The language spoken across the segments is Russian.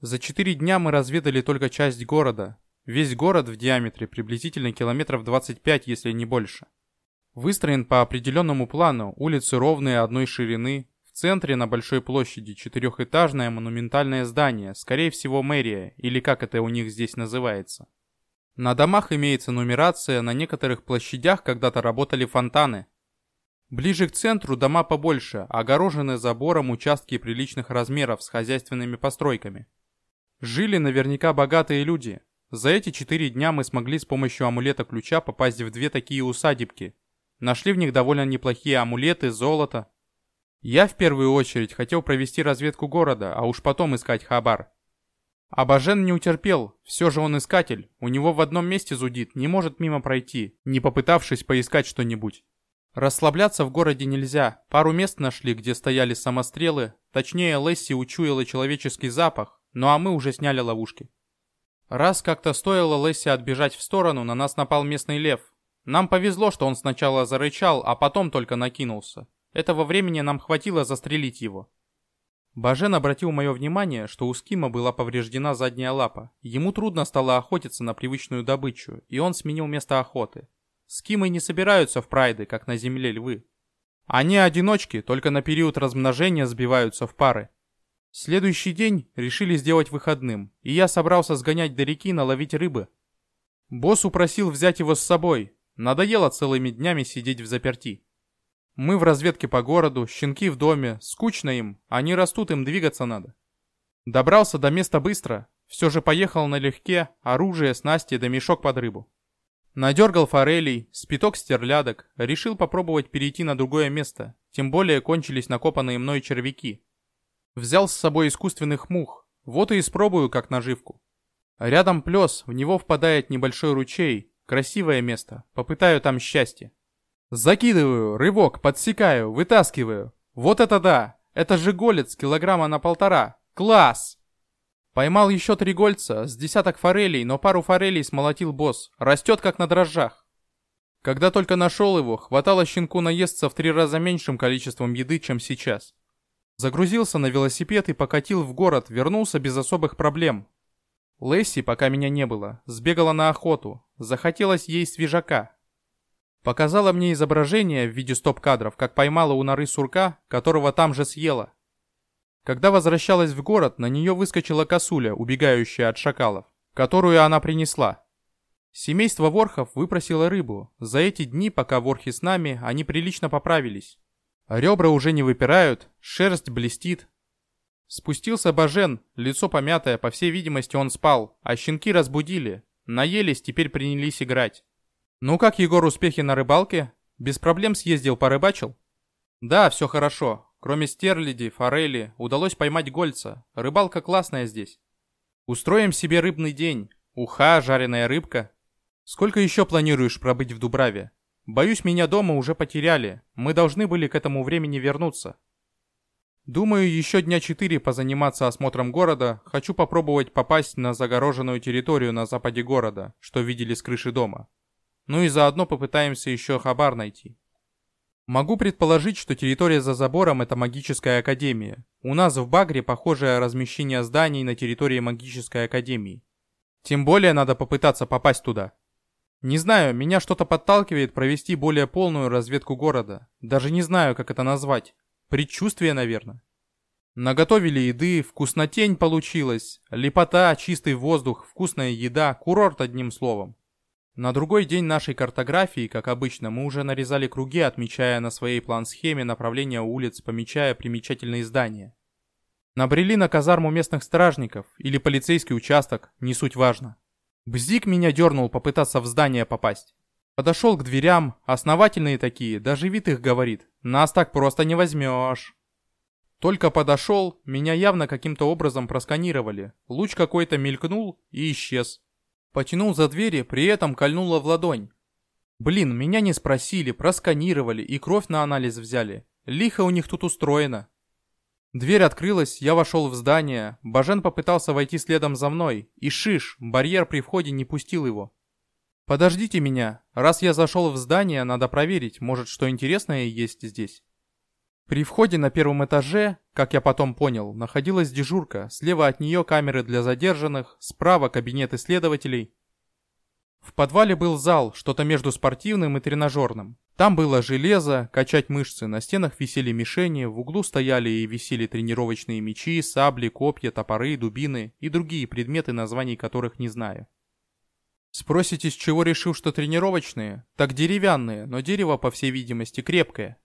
За четыре дня мы разведали только часть города. Весь город в диаметре приблизительно километров 25, если не больше. Выстроен по определенному плану, улицы ровные одной ширины, в центре на большой площади четырехэтажное монументальное здание, скорее всего мэрия, или как это у них здесь называется. На домах имеется нумерация, на некоторых площадях когда-то работали фонтаны. Ближе к центру дома побольше, огорожены забором участки приличных размеров с хозяйственными постройками. Жили наверняка богатые люди. За эти четыре дня мы смогли с помощью амулета ключа попасть в две такие усадебки, Нашли в них довольно неплохие амулеты, золото. Я в первую очередь хотел провести разведку города, а уж потом искать хабар. Абажен не утерпел, все же он искатель, у него в одном месте зудит, не может мимо пройти, не попытавшись поискать что-нибудь. Расслабляться в городе нельзя, пару мест нашли, где стояли самострелы, точнее Лесси учуяла человеческий запах, ну а мы уже сняли ловушки. Раз как-то стоило Лесси отбежать в сторону, на нас напал местный лев, нам повезло, что он сначала зарычал, а потом только накинулся. Этого времени нам хватило застрелить его. Бажен обратил мое внимание, что у Скима была повреждена задняя лапа. Ему трудно стало охотиться на привычную добычу, и он сменил место охоты. Скимы не собираются в прайды, как на земле львы. Они одиночки, только на период размножения сбиваются в пары. Следующий день решили сделать выходным, и я собрался сгонять до реки наловить рыбы. Босс упросил взять его с собой, Надоело целыми днями сидеть в заперти. Мы в разведке по городу, щенки в доме, скучно им, они растут, им двигаться надо. Добрался до места быстро, все же поехал налегке, оружие, снасти да мешок под рыбу. Надергал форелей, спиток стерлядок, решил попробовать перейти на другое место, тем более кончились накопанные мной червяки. Взял с собой искусственных мух, вот и испробую как наживку. Рядом плес, в него впадает небольшой ручей, Красивое место. Попытаю там счастье. Закидываю, рывок, подсекаю, вытаскиваю. Вот это да! Это же голец килограмма на полтора. Класс! Поймал еще три гольца, с десяток форелей, но пару форелей смолотил босс. Растет как на дрожжах. Когда только нашел его, хватало щенку наесться в три раза меньшим количеством еды, чем сейчас. Загрузился на велосипед и покатил в город, вернулся без особых проблем. Лесси, пока меня не было, сбегала на охоту. Захотелось ей свежака. Показала мне изображение в виде стоп-кадров, как поймала у норы сурка, которого там же съела. Когда возвращалась в город, на нее выскочила косуля, убегающая от шакалов, которую она принесла. Семейство ворхов выпросило рыбу. За эти дни, пока ворхи с нами, они прилично поправились. Ребра уже не выпирают, шерсть блестит, Спустился Бажен, лицо помятое, по всей видимости он спал, а щенки разбудили. Наелись, теперь принялись играть. «Ну как, Егор, успехи на рыбалке? Без проблем съездил, порыбачил?» «Да, все хорошо. Кроме стерляди, форели, удалось поймать гольца. Рыбалка классная здесь. Устроим себе рыбный день. Уха, жареная рыбка. Сколько еще планируешь пробыть в Дубраве? Боюсь, меня дома уже потеряли. Мы должны были к этому времени вернуться». Думаю, еще дня четыре позаниматься осмотром города, хочу попробовать попасть на загороженную территорию на западе города, что видели с крыши дома. Ну и заодно попытаемся еще хабар найти. Могу предположить, что территория за забором это магическая академия. У нас в Багре похожее размещение зданий на территории магической академии. Тем более надо попытаться попасть туда. Не знаю, меня что-то подталкивает провести более полную разведку города. Даже не знаю, как это назвать. Предчувствие, наверное. Наготовили еды, вкуснотень получилась, лепота, чистый воздух, вкусная еда, курорт одним словом. На другой день нашей картографии, как обычно, мы уже нарезали круги, отмечая на своей план-схеме направление улиц, помечая примечательные здания. Набрели на казарму местных стражников или полицейский участок, не суть важно. Бзик меня дернул попытаться в здание попасть. Подошел к дверям, основательные такие, даже вид их говорит. Нас так просто не возьмешь. Только подошел, меня явно каким-то образом просканировали. Луч какой-то мелькнул и исчез. Потянул за двери, при этом кольнуло в ладонь. Блин, меня не спросили, просканировали и кровь на анализ взяли. Лихо у них тут устроено. Дверь открылась, я вошел в здание. Бажен попытался войти следом за мной. И шиш, барьер при входе не пустил его. «Подождите меня. Раз я зашел в здание, надо проверить, может, что интересное есть здесь». При входе на первом этаже, как я потом понял, находилась дежурка, слева от нее камеры для задержанных, справа кабинет исследователей. В подвале был зал, что-то между спортивным и тренажерным. Там было железо, качать мышцы, на стенах висели мишени, в углу стояли и висели тренировочные мечи, сабли, копья, топоры, дубины и другие предметы, названий которых не знаю. Спросите, с чего решил, что тренировочные? Так деревянные, но дерево, по всей видимости, крепкое.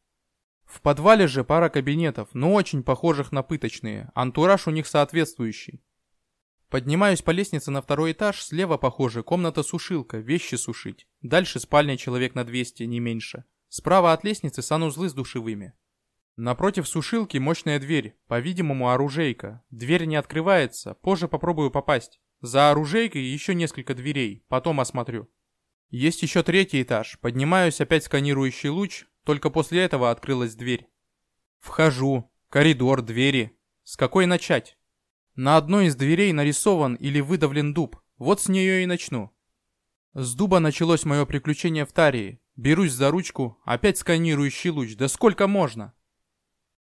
В подвале же пара кабинетов, но очень похожих на пыточные, антураж у них соответствующий. Поднимаюсь по лестнице на второй этаж, слева, похоже, комната-сушилка, вещи сушить. Дальше спальня человек на 200, не меньше. Справа от лестницы санузлы с душевыми. Напротив сушилки мощная дверь, по-видимому оружейка. Дверь не открывается, позже попробую попасть. За оружейкой еще несколько дверей, потом осмотрю. Есть еще третий этаж, поднимаюсь опять сканирующий луч, только после этого открылась дверь. Вхожу, коридор, двери. С какой начать? На одной из дверей нарисован или выдавлен дуб, вот с нее и начну. С дуба началось мое приключение в Тарии. Берусь за ручку, опять сканирующий луч, да сколько можно?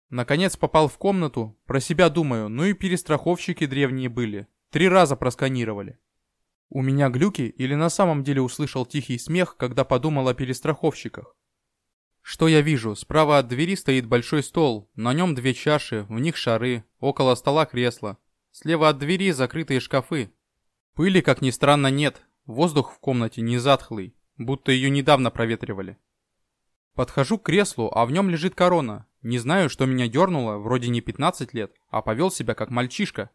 Наконец попал в комнату, про себя думаю, ну и перестраховщики древние были. Три раза просканировали. У меня глюки или на самом деле услышал тихий смех, когда подумал о перестраховщиках? Что я вижу? Справа от двери стоит большой стол, на нем две чаши, в них шары, около стола кресло. Слева от двери закрытые шкафы. Пыли, как ни странно, нет, воздух в комнате не затхлый, будто ее недавно проветривали. Подхожу к креслу, а в нем лежит корона. Не знаю, что меня дернуло, вроде не 15 лет, а повел себя как мальчишка,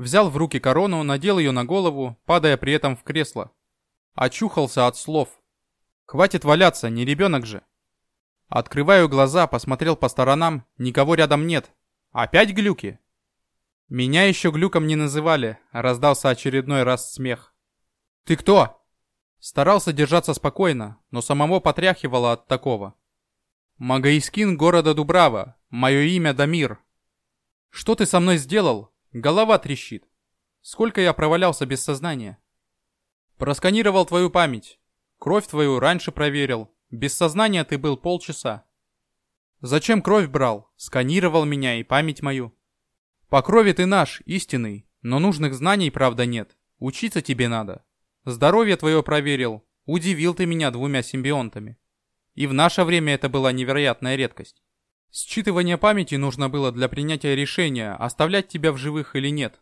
Взял в руки корону, надел ее на голову, падая при этом в кресло. Очухался от слов. Хватит валяться, не ребенок же. Открываю глаза, посмотрел по сторонам, никого рядом нет. Опять глюки? Меня еще глюком не называли, раздался очередной раз смех. «Ты кто?» Старался держаться спокойно, но самого потряхивало от такого. «Магаискин города Дубрава, мое имя Дамир». «Что ты со мной сделал?» Голова трещит. Сколько я провалялся без сознания? Просканировал твою память. Кровь твою раньше проверил. Без сознания ты был полчаса. Зачем кровь брал? Сканировал меня и память мою. По крови ты наш, истинный, но нужных знаний, правда, нет. Учиться тебе надо. Здоровье твое проверил. Удивил ты меня двумя симбионтами. И в наше время это была невероятная редкость. Считывание памяти нужно было для принятия решения, оставлять тебя в живых или нет.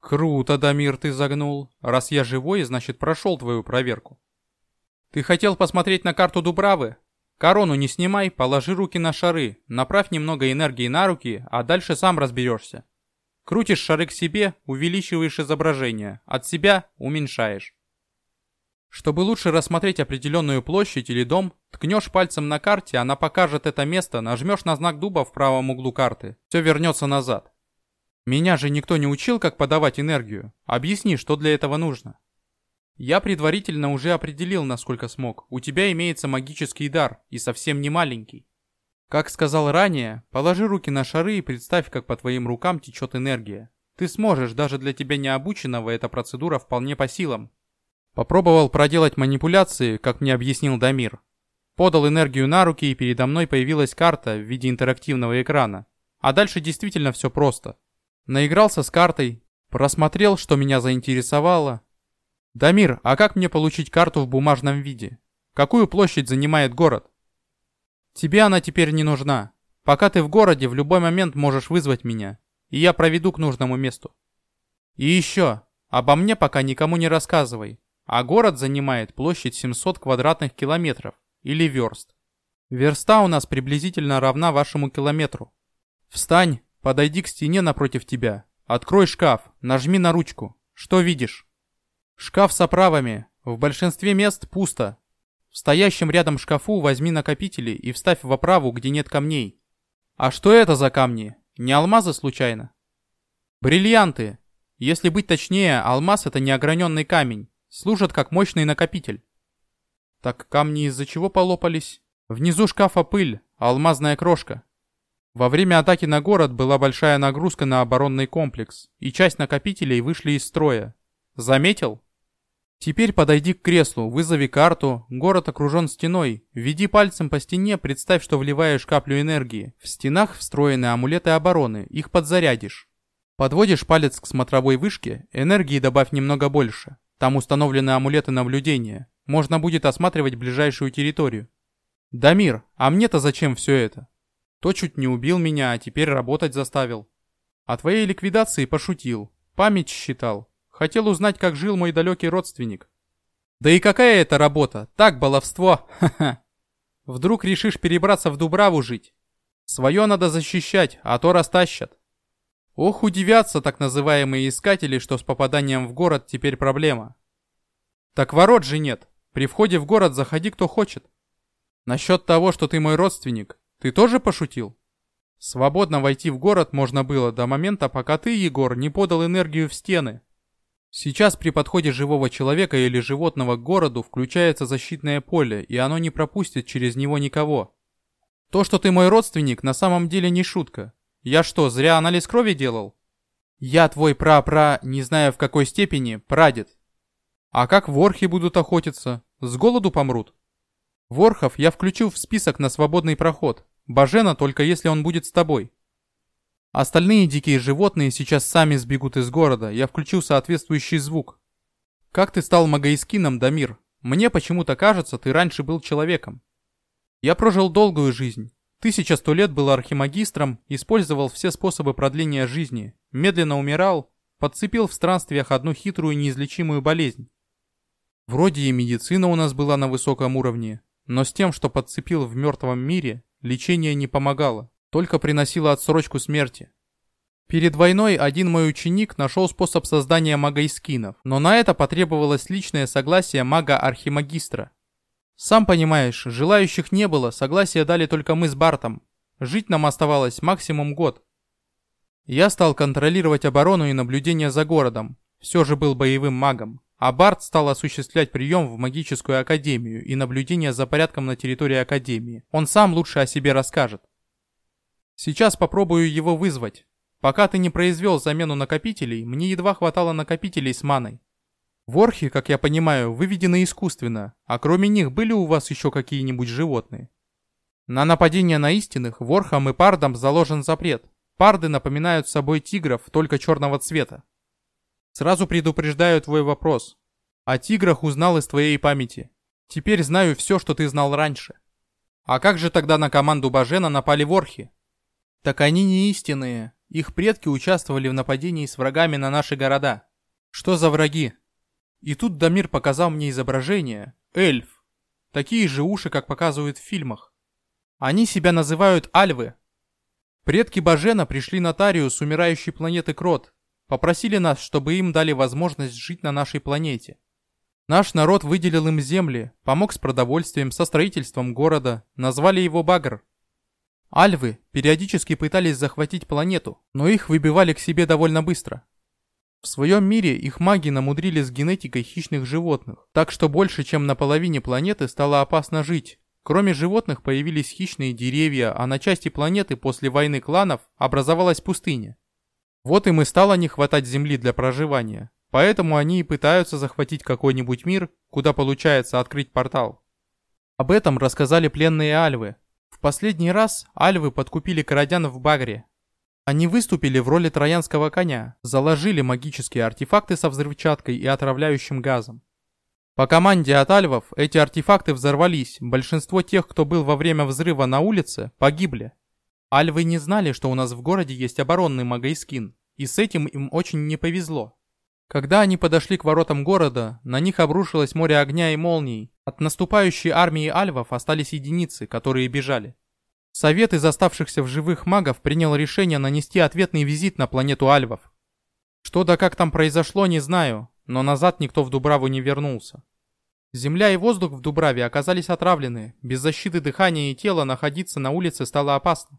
Круто, Дамир, ты загнул. Раз я живой, значит прошел твою проверку. Ты хотел посмотреть на карту Дубравы? Корону не снимай, положи руки на шары, направь немного энергии на руки, а дальше сам разберешься. Крутишь шары к себе, увеличиваешь изображение, от себя уменьшаешь. Чтобы лучше рассмотреть определенную площадь или дом, ткнешь пальцем на карте, она покажет это место, нажмешь на знак дуба в правом углу карты. Все вернется назад. Меня же никто не учил, как подавать энергию. Объясни, что для этого нужно. Я предварительно уже определил, насколько смог. У тебя имеется магический дар, и совсем не маленький. Как сказал ранее, положи руки на шары и представь, как по твоим рукам течет энергия. Ты сможешь, даже для тебя необученного эта процедура вполне по силам. Попробовал проделать манипуляции, как мне объяснил Дамир. Подал энергию на руки, и передо мной появилась карта в виде интерактивного экрана. А дальше действительно все просто. Наигрался с картой, просмотрел, что меня заинтересовало. «Дамир, а как мне получить карту в бумажном виде? Какую площадь занимает город?» «Тебе она теперь не нужна. Пока ты в городе, в любой момент можешь вызвать меня, и я проведу к нужному месту. И еще, обо мне пока никому не рассказывай. А город занимает площадь 700 квадратных километров, или верст. Верста у нас приблизительно равна вашему километру. Встань, подойди к стене напротив тебя. Открой шкаф, нажми на ручку. Что видишь? Шкаф с оправами. В большинстве мест пусто. В стоящем рядом шкафу возьми накопители и вставь в оправу, где нет камней. А что это за камни? Не алмазы случайно? Бриллианты. Если быть точнее, алмаз это неограненный камень служат как мощный накопитель. Так камни из-за чего полопались? Внизу шкафа пыль, алмазная крошка. Во время атаки на город была большая нагрузка на оборонный комплекс, и часть накопителей вышли из строя. Заметил? Теперь подойди к креслу, вызови карту, город окружен стеной, введи пальцем по стене, представь, что вливаешь каплю энергии. В стенах встроены амулеты обороны, их подзарядишь. Подводишь палец к смотровой вышке, энергии добавь немного больше. Там установлены амулеты наблюдения. Можно будет осматривать ближайшую территорию. Дамир, а мне-то зачем все это? То чуть не убил меня, а теперь работать заставил. О твоей ликвидации пошутил. Память считал. Хотел узнать, как жил мой далекий родственник. Да и какая это работа? Так, баловство. Ха-ха. Вдруг решишь перебраться в Дубраву жить? Свое надо защищать, а то растащат. Ох, удивятся так называемые искатели, что с попаданием в город теперь проблема. Так ворот же нет. При входе в город заходи кто хочет. Насчет того, что ты мой родственник, ты тоже пошутил? Свободно войти в город можно было до момента, пока ты, Егор, не подал энергию в стены. Сейчас при подходе живого человека или животного к городу включается защитное поле, и оно не пропустит через него никого. То, что ты мой родственник, на самом деле не шутка. Я что, зря анализ крови делал? Я твой пра-пра, не знаю в какой степени, прадед. А как ворхи будут охотиться? С голоду помрут? Ворхов я включил в список на свободный проход. Бажена только если он будет с тобой. Остальные дикие животные сейчас сами сбегут из города. Я включил соответствующий звук. Как ты стал Магаискином, Дамир? Мне почему-то кажется, ты раньше был человеком. Я прожил долгую жизнь. Тысяча сто лет был архимагистром, использовал все способы продления жизни, медленно умирал, подцепил в странствиях одну хитрую неизлечимую болезнь. Вроде и медицина у нас была на высоком уровне, но с тем, что подцепил в мертвом мире, лечение не помогало, только приносило отсрочку смерти. Перед войной один мой ученик нашел способ создания магайскинов, но на это потребовалось личное согласие мага-архимагистра. Сам понимаешь, желающих не было, согласие дали только мы с Бартом. Жить нам оставалось максимум год. Я стал контролировать оборону и наблюдение за городом. Все же был боевым магом. А Барт стал осуществлять прием в магическую академию и наблюдение за порядком на территории академии. Он сам лучше о себе расскажет. Сейчас попробую его вызвать. Пока ты не произвел замену накопителей, мне едва хватало накопителей с маной. Ворхи, как я понимаю, выведены искусственно, а кроме них были у вас еще какие-нибудь животные? На нападение на истинных ворхам и пардам заложен запрет. Парды напоминают собой тигров, только черного цвета. Сразу предупреждаю твой вопрос. О тиграх узнал из твоей памяти. Теперь знаю все, что ты знал раньше. А как же тогда на команду Бажена напали ворхи? Так они не истинные. Их предки участвовали в нападении с врагами на наши города. Что за враги? И тут Дамир показал мне изображение. Эльф. Такие же уши, как показывают в фильмах. Они себя называют альвы. Предки Бажена пришли на Тарию с умирающей планеты Крот. Попросили нас, чтобы им дали возможность жить на нашей планете. Наш народ выделил им земли, помог с продовольствием, со строительством города, назвали его Багр. Альвы периодически пытались захватить планету, но их выбивали к себе довольно быстро. В своем мире их маги намудрили с генетикой хищных животных, так что больше чем на половине планеты стало опасно жить. Кроме животных появились хищные деревья, а на части планеты после войны кланов образовалась пустыня. Вот им и стало не хватать земли для проживания. Поэтому они и пытаются захватить какой-нибудь мир, куда получается открыть портал. Об этом рассказали пленные альвы. В последний раз альвы подкупили карадян в Багре, они выступили в роли троянского коня, заложили магические артефакты со взрывчаткой и отравляющим газом. По команде от альвов эти артефакты взорвались, большинство тех, кто был во время взрыва на улице, погибли. Альвы не знали, что у нас в городе есть оборонный магайскин, и с этим им очень не повезло. Когда они подошли к воротам города, на них обрушилось море огня и молний. От наступающей армии альвов остались единицы, которые бежали. Совет из оставшихся в живых магов принял решение нанести ответный визит на планету Альвов. Что да как там произошло, не знаю, но назад никто в Дубраву не вернулся. Земля и воздух в Дубраве оказались отравлены, без защиты дыхания и тела находиться на улице стало опасно.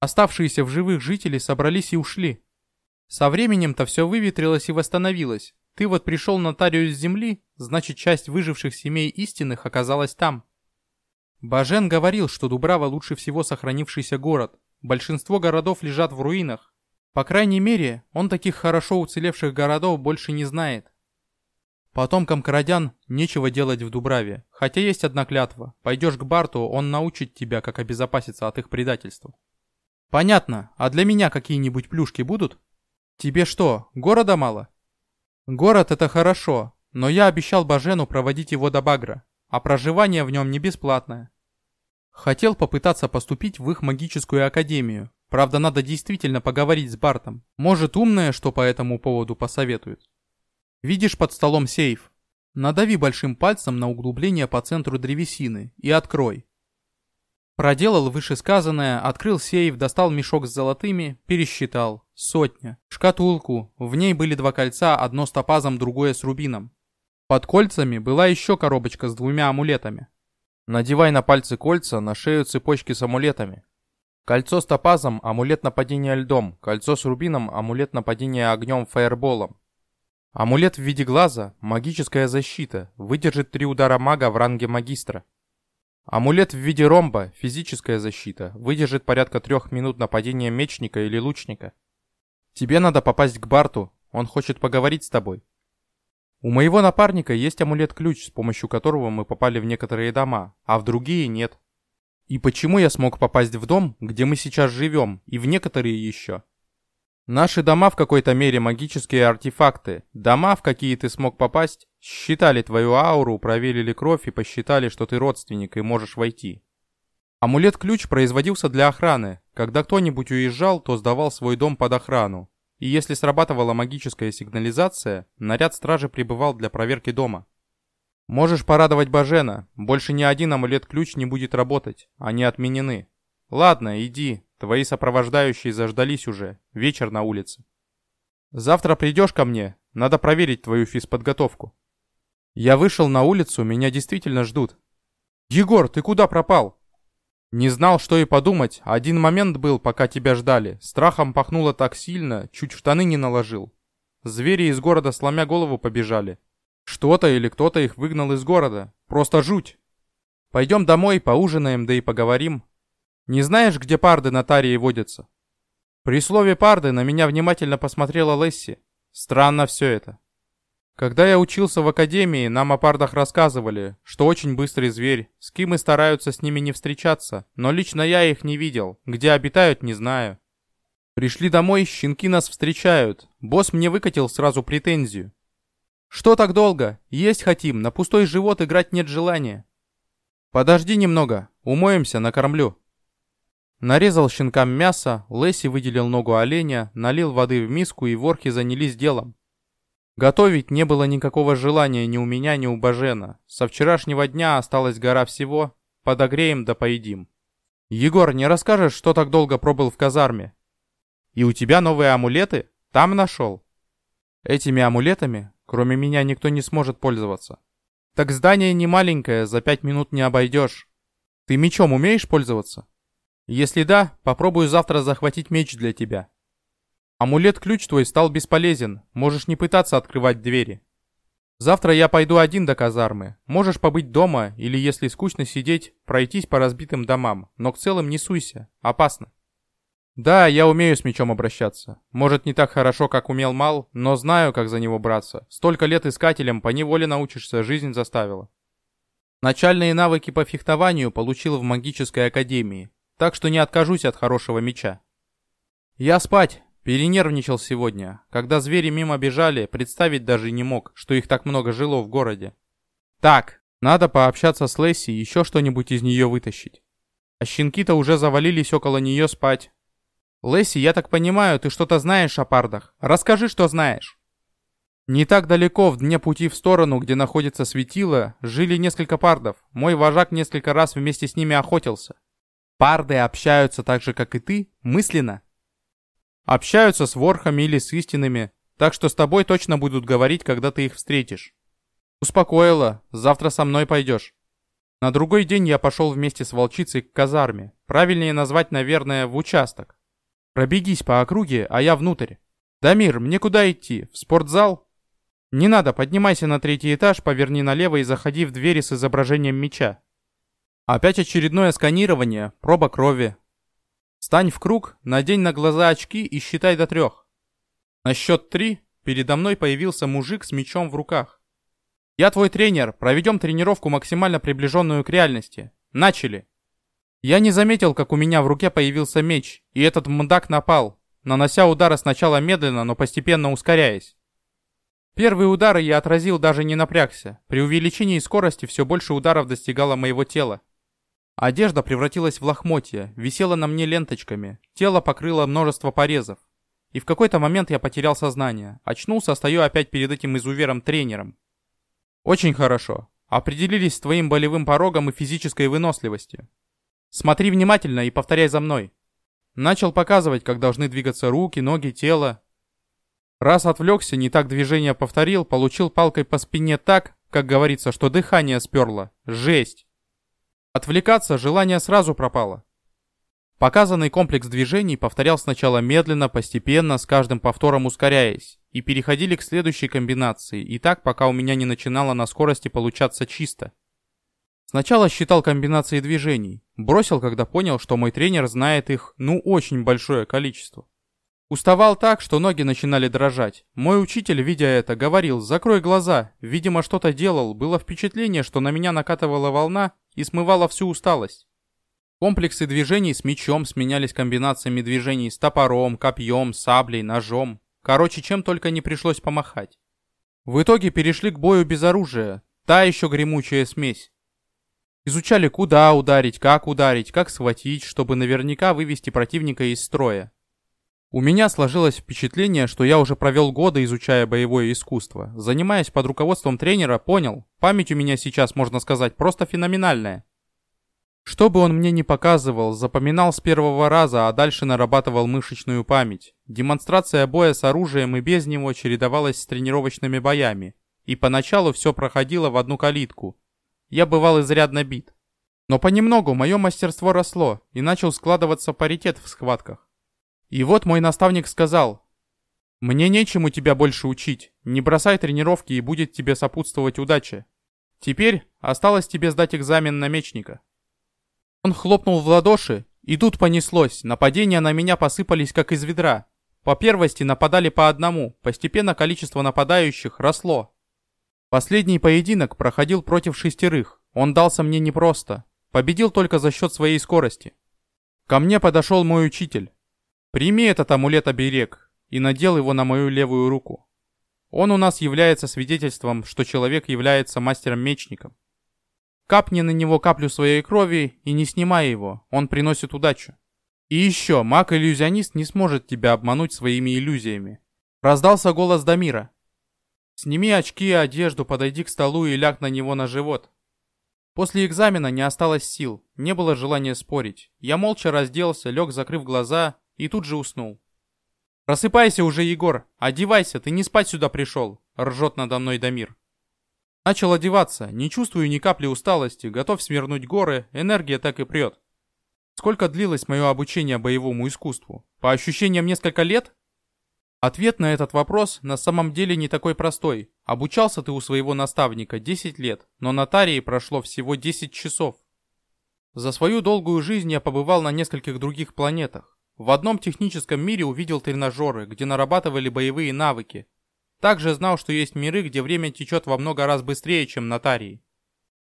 Оставшиеся в живых жители собрались и ушли. Со временем-то все выветрилось и восстановилось. Ты вот пришел на Тариус Земли, значит часть выживших семей истинных оказалась там. Бажен говорил, что Дубрава лучше всего сохранившийся город. Большинство городов лежат в руинах. По крайней мере, он таких хорошо уцелевших городов больше не знает. Потомкам Карадян нечего делать в Дубраве, хотя есть одна клятва. Пойдешь к Барту, он научит тебя, как обезопаситься от их предательства. Понятно, а для меня какие-нибудь плюшки будут? Тебе что, города мало? Город это хорошо, но я обещал Бажену проводить его до Багра, а проживание в нем не бесплатное. Хотел попытаться поступить в их магическую академию. Правда, надо действительно поговорить с Бартом. Может, умное, что по этому поводу посоветует. Видишь под столом сейф? Надави большим пальцем на углубление по центру древесины и открой. Проделал вышесказанное, открыл сейф, достал мешок с золотыми, пересчитал. Сотня. Шкатулку. В ней были два кольца, одно с топазом, другое с рубином. Под кольцами была еще коробочка с двумя амулетами. Надевай на пальцы кольца, на шею цепочки с амулетами. Кольцо с топазом – амулет нападения льдом, кольцо с рубином – амулет нападения огнем фаерболом. Амулет в виде глаза – магическая защита, выдержит три удара мага в ранге магистра. Амулет в виде ромба – физическая защита, выдержит порядка трех минут нападения мечника или лучника. Тебе надо попасть к Барту, он хочет поговорить с тобой. У моего напарника есть амулет-ключ, с помощью которого мы попали в некоторые дома, а в другие нет. И почему я смог попасть в дом, где мы сейчас живем, и в некоторые еще? Наши дома в какой-то мере магические артефакты. Дома, в какие ты смог попасть, считали твою ауру, проверили кровь и посчитали, что ты родственник и можешь войти. Амулет-ключ производился для охраны. Когда кто-нибудь уезжал, то сдавал свой дом под охрану. И если срабатывала магическая сигнализация, наряд стражи прибывал для проверки дома. Можешь порадовать Бажена, больше ни один амулет-ключ не будет работать, они отменены. Ладно, иди, Твои сопровождающие заждались уже. Вечер на улице. Завтра придешь ко мне. Надо проверить твою физподготовку. Я вышел на улицу, меня действительно ждут. Егор, ты куда пропал? Не знал, что и подумать. Один момент был, пока тебя ждали. Страхом пахнуло так сильно, чуть штаны не наложил. Звери из города, сломя голову, побежали. Что-то или кто-то их выгнал из города. Просто жуть. Пойдем домой, поужинаем, да и поговорим. Не знаешь, где парды на Тарии водятся?» При слове «парды» на меня внимательно посмотрела Лесси. Странно все это. Когда я учился в академии, нам о пардах рассказывали, что очень быстрый зверь, с кем и стараются с ними не встречаться, но лично я их не видел, где обитают, не знаю. Пришли домой, щенки нас встречают, босс мне выкатил сразу претензию. Что так долго? Есть хотим, на пустой живот играть нет желания. Подожди немного, умоемся, накормлю. Нарезал щенкам мясо, Лесси выделил ногу оленя, налил воды в миску и ворхи занялись делом. Готовить не было никакого желания ни у меня, ни у Бажена. Со вчерашнего дня осталась гора всего, подогреем да поедим. Егор, не расскажешь, что так долго пробыл в казарме? И у тебя новые амулеты? Там нашел? Этими амулетами, кроме меня, никто не сможет пользоваться. Так здание не маленькое, за пять минут не обойдешь. Ты мечом умеешь пользоваться? Если да, попробую завтра захватить меч для тебя. Амулет-ключ твой стал бесполезен, можешь не пытаться открывать двери. Завтра я пойду один до казармы. Можешь побыть дома, или если скучно сидеть, пройтись по разбитым домам, но к целым не суйся, опасно. Да, я умею с мечом обращаться. Может, не так хорошо, как умел Мал, но знаю, как за него браться. Столько лет искателем, по неволе научишься, жизнь заставила. Начальные навыки по фехтованию получил в магической академии так что не откажусь от хорошего меча. Я спать, перенервничал сегодня. Когда звери мимо бежали, представить даже не мог, что их так много жило в городе. Так, надо пообщаться с Лесси и еще что-нибудь из нее вытащить. А щенки-то уже завалились около нее спать. Лесси, я так понимаю, ты что-то знаешь о пардах. Расскажи, что знаешь. Не так далеко, в дне пути в сторону, где находится светило, жили несколько пардов. Мой вожак несколько раз вместе с ними охотился. Парды общаются так же, как и ты, мысленно. Общаются с ворхами или с истинными, так что с тобой точно будут говорить, когда ты их встретишь. Успокоила, завтра со мной пойдешь. На другой день я пошел вместе с волчицей к казарме. Правильнее назвать, наверное, в участок. Пробегись по округе, а я внутрь. Дамир, мне куда идти? В спортзал? Не надо, поднимайся на третий этаж, поверни налево и заходи в двери с изображением меча. Опять очередное сканирование, проба крови. Стань в круг, надень на глаза очки и считай до трех. На счет три передо мной появился мужик с мечом в руках. Я твой тренер, проведем тренировку максимально приближенную к реальности. Начали. Я не заметил, как у меня в руке появился меч, и этот мудак напал, нанося удары сначала медленно, но постепенно ускоряясь. Первые удары я отразил даже не напрягся. При увеличении скорости все больше ударов достигало моего тела. Одежда превратилась в лохмотья, висела на мне ленточками, тело покрыло множество порезов. И в какой-то момент я потерял сознание. Очнулся, стою опять перед этим изувером-тренером. Очень хорошо. Определились с твоим болевым порогом и физической выносливостью. Смотри внимательно и повторяй за мной. Начал показывать, как должны двигаться руки, ноги, тело. Раз отвлекся, не так движение повторил, получил палкой по спине так, как говорится, что дыхание сперло. Жесть. Отвлекаться желание сразу пропало. Показанный комплекс движений повторял сначала медленно, постепенно, с каждым повтором ускоряясь, и переходили к следующей комбинации, и так, пока у меня не начинало на скорости получаться чисто. Сначала считал комбинации движений, бросил, когда понял, что мой тренер знает их, ну, очень большое количество. Уставал так, что ноги начинали дрожать. Мой учитель, видя это, говорил «закрой глаза». Видимо, что-то делал. Было впечатление, что на меня накатывала волна и смывала всю усталость. Комплексы движений с мечом сменялись комбинациями движений с топором, копьем, саблей, ножом. Короче, чем только не пришлось помахать. В итоге перешли к бою без оружия. Та еще гремучая смесь. Изучали, куда ударить, как ударить, как схватить, чтобы наверняка вывести противника из строя. У меня сложилось впечатление, что я уже провел годы, изучая боевое искусство. Занимаясь под руководством тренера, понял, память у меня сейчас, можно сказать, просто феноменальная. Что бы он мне ни показывал, запоминал с первого раза, а дальше нарабатывал мышечную память. Демонстрация боя с оружием и без него чередовалась с тренировочными боями. И поначалу все проходило в одну калитку. Я бывал изрядно бит. Но понемногу мое мастерство росло, и начал складываться паритет в схватках. И вот мой наставник сказал, «Мне нечему тебя больше учить, не бросай тренировки и будет тебе сопутствовать удача. Теперь осталось тебе сдать экзамен на мечника». Он хлопнул в ладоши, и тут понеслось, нападения на меня посыпались как из ведра. По первости нападали по одному, постепенно количество нападающих росло. Последний поединок проходил против шестерых, он дался мне непросто, победил только за счет своей скорости. Ко мне подошел мой учитель, Прими этот амулет-оберег и надел его на мою левую руку. Он у нас является свидетельством, что человек является мастером-мечником. Капни на него каплю своей крови и не снимай его, он приносит удачу. И еще, маг-иллюзионист не сможет тебя обмануть своими иллюзиями. Раздался голос Дамира. Сними очки и одежду, подойди к столу и ляг на него на живот. После экзамена не осталось сил, не было желания спорить. Я молча разделся, лег, закрыв глаза и тут же уснул. «Просыпайся уже, Егор! Одевайся, ты не спать сюда пришел!» — ржет надо мной Дамир. Начал одеваться, не чувствую ни капли усталости, готов свернуть горы, энергия так и прет. Сколько длилось мое обучение боевому искусству? По ощущениям несколько лет? Ответ на этот вопрос на самом деле не такой простой. Обучался ты у своего наставника 10 лет, но на Тарии прошло всего 10 часов. За свою долгую жизнь я побывал на нескольких других планетах. В одном техническом мире увидел тренажеры, где нарабатывали боевые навыки. Также знал, что есть миры, где время течет во много раз быстрее, чем на Тарии.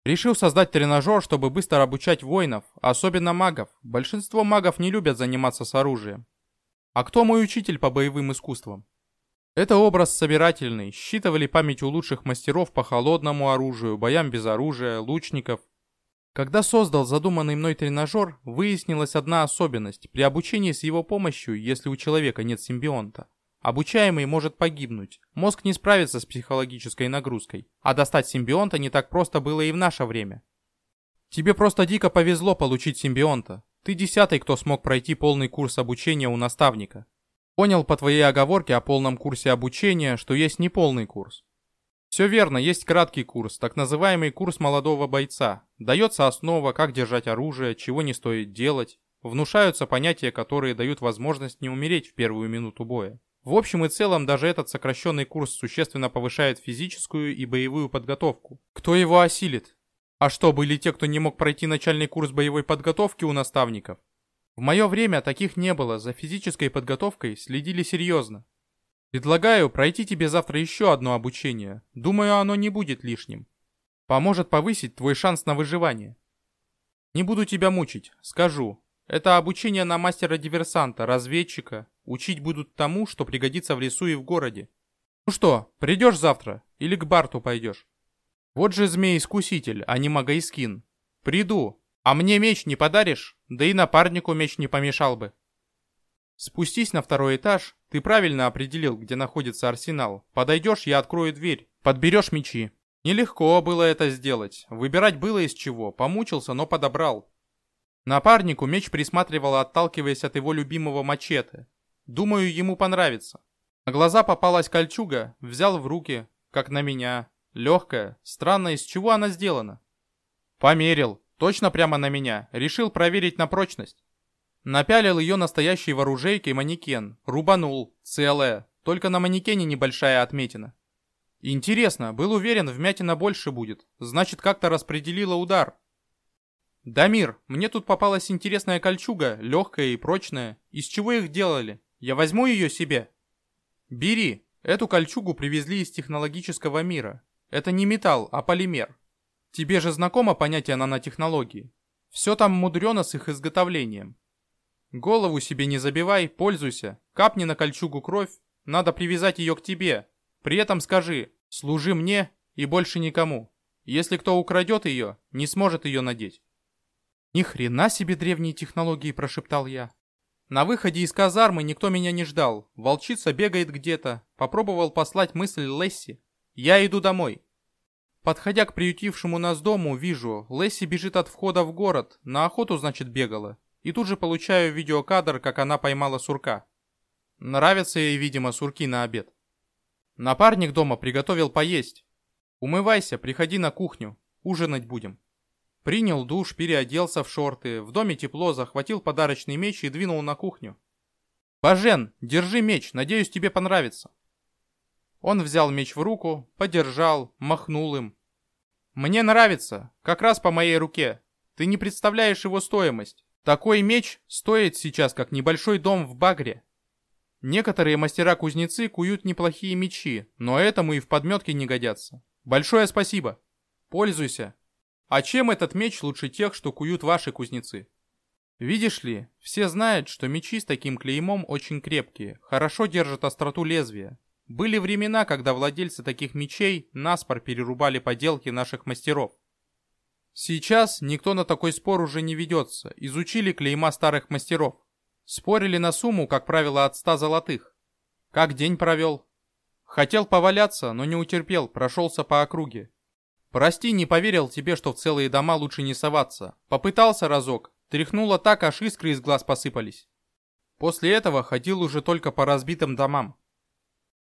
Решил создать тренажер, чтобы быстро обучать воинов, особенно магов. Большинство магов не любят заниматься с оружием. А кто мой учитель по боевым искусствам? Это образ собирательный, считывали память у лучших мастеров по холодному оружию, боям без оружия, лучников, когда создал задуманный мной тренажер, выяснилась одна особенность. При обучении с его помощью, если у человека нет симбионта, обучаемый может погибнуть. Мозг не справится с психологической нагрузкой. А достать симбионта не так просто было и в наше время. Тебе просто дико повезло получить симбионта. Ты десятый, кто смог пройти полный курс обучения у наставника. Понял по твоей оговорке о полном курсе обучения, что есть неполный курс. Все верно, есть краткий курс, так называемый курс молодого бойца. Дается основа, как держать оружие, чего не стоит делать. Внушаются понятия, которые дают возможность не умереть в первую минуту боя. В общем и целом, даже этот сокращенный курс существенно повышает физическую и боевую подготовку. Кто его осилит? А что, были те, кто не мог пройти начальный курс боевой подготовки у наставников? В мое время таких не было, за физической подготовкой следили серьезно. Предлагаю пройти тебе завтра еще одно обучение. Думаю, оно не будет лишним. Поможет повысить твой шанс на выживание. Не буду тебя мучить, скажу. Это обучение на мастера-диверсанта, разведчика. Учить будут тому, что пригодится в лесу и в городе. Ну что, придешь завтра? Или к Барту пойдешь? Вот же змей-искуситель, а не Магаискин. Приду. А мне меч не подаришь? Да и напарнику меч не помешал бы. Спустись на второй этаж. Ты правильно определил, где находится арсенал. Подойдешь, я открою дверь. Подберешь мечи. Нелегко было это сделать. Выбирать было из чего. Помучился, но подобрал. Напарнику меч присматривал, отталкиваясь от его любимого мачете. Думаю, ему понравится. На глаза попалась кольчуга, взял в руки, как на меня. Легкая, странно, из чего она сделана. Померил, точно прямо на меня, решил проверить на прочность. Напялил ее настоящей вооружейкой манекен, рубанул, целая, только на манекене небольшая отметина. Интересно, был уверен, вмятина больше будет, значит как-то распределила удар. «Дамир, мне тут попалась интересная кольчуга, легкая и прочная. Из чего их делали? Я возьму ее себе?» «Бери. Эту кольчугу привезли из технологического мира. Это не металл, а полимер. Тебе же знакомо понятие нанотехнологии? Все там мудрено с их изготовлением. Голову себе не забивай, пользуйся. Капни на кольчугу кровь, надо привязать ее к тебе. При этом скажи «служи мне и больше никому». Если кто украдет ее, не сможет ее надеть. «Ни хрена себе древние технологии!» – прошептал я. На выходе из казармы никто меня не ждал. Волчица бегает где-то. Попробовал послать мысль Лесси. «Я иду домой». Подходя к приютившему нас дому, вижу, Лесси бежит от входа в город. На охоту, значит, бегала. И тут же получаю видеокадр, как она поймала сурка. Нравятся ей, видимо, сурки на обед. Напарник дома приготовил поесть. Умывайся, приходи на кухню. Ужинать будем. Принял душ, переоделся в шорты, в доме тепло, захватил подарочный меч и двинул на кухню. «Бажен, держи меч, надеюсь, тебе понравится». Он взял меч в руку, подержал, махнул им. «Мне нравится, как раз по моей руке. Ты не представляешь его стоимость. Такой меч стоит сейчас, как небольшой дом в Багре. Некоторые мастера-кузнецы куют неплохие мечи, но этому и в подметке не годятся. Большое спасибо. Пользуйся. А чем этот меч лучше тех, что куют ваши кузнецы? Видишь ли, все знают, что мечи с таким клеймом очень крепкие, хорошо держат остроту лезвия. Были времена, когда владельцы таких мечей наспор перерубали поделки наших мастеров. Сейчас никто на такой спор уже не ведется, изучили клейма старых мастеров. Спорили на сумму, как правило, от ста золотых. Как день провел? Хотел поваляться, но не утерпел, прошелся по округе. Прости, не поверил тебе, что в целые дома лучше не соваться. Попытался разок, тряхнуло так, аж искры из глаз посыпались. После этого ходил уже только по разбитым домам.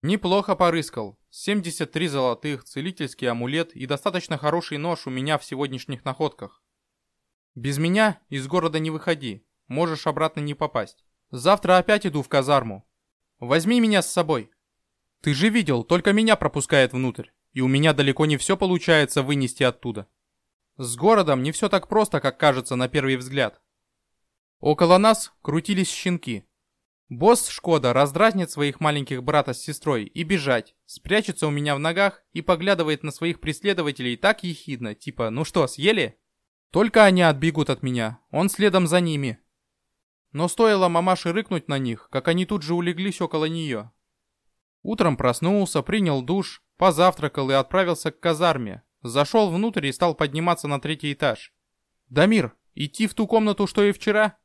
Неплохо порыскал. 73 золотых, целительский амулет и достаточно хороший нож у меня в сегодняшних находках. Без меня из города не выходи, можешь обратно не попасть. Завтра опять иду в казарму. Возьми меня с собой. Ты же видел, только меня пропускает внутрь и у меня далеко не все получается вынести оттуда. С городом не все так просто, как кажется на первый взгляд. Около нас крутились щенки. Босс Шкода раздразнит своих маленьких брата с сестрой и бежать, спрячется у меня в ногах и поглядывает на своих преследователей так ехидно, типа «ну что, съели?» Только они отбегут от меня, он следом за ними. Но стоило мамаше рыкнуть на них, как они тут же улеглись около нее. Утром проснулся, принял душ, Позавтракал и отправился к казарме. Зашел внутрь и стал подниматься на третий этаж. «Дамир, идти в ту комнату, что и вчера?»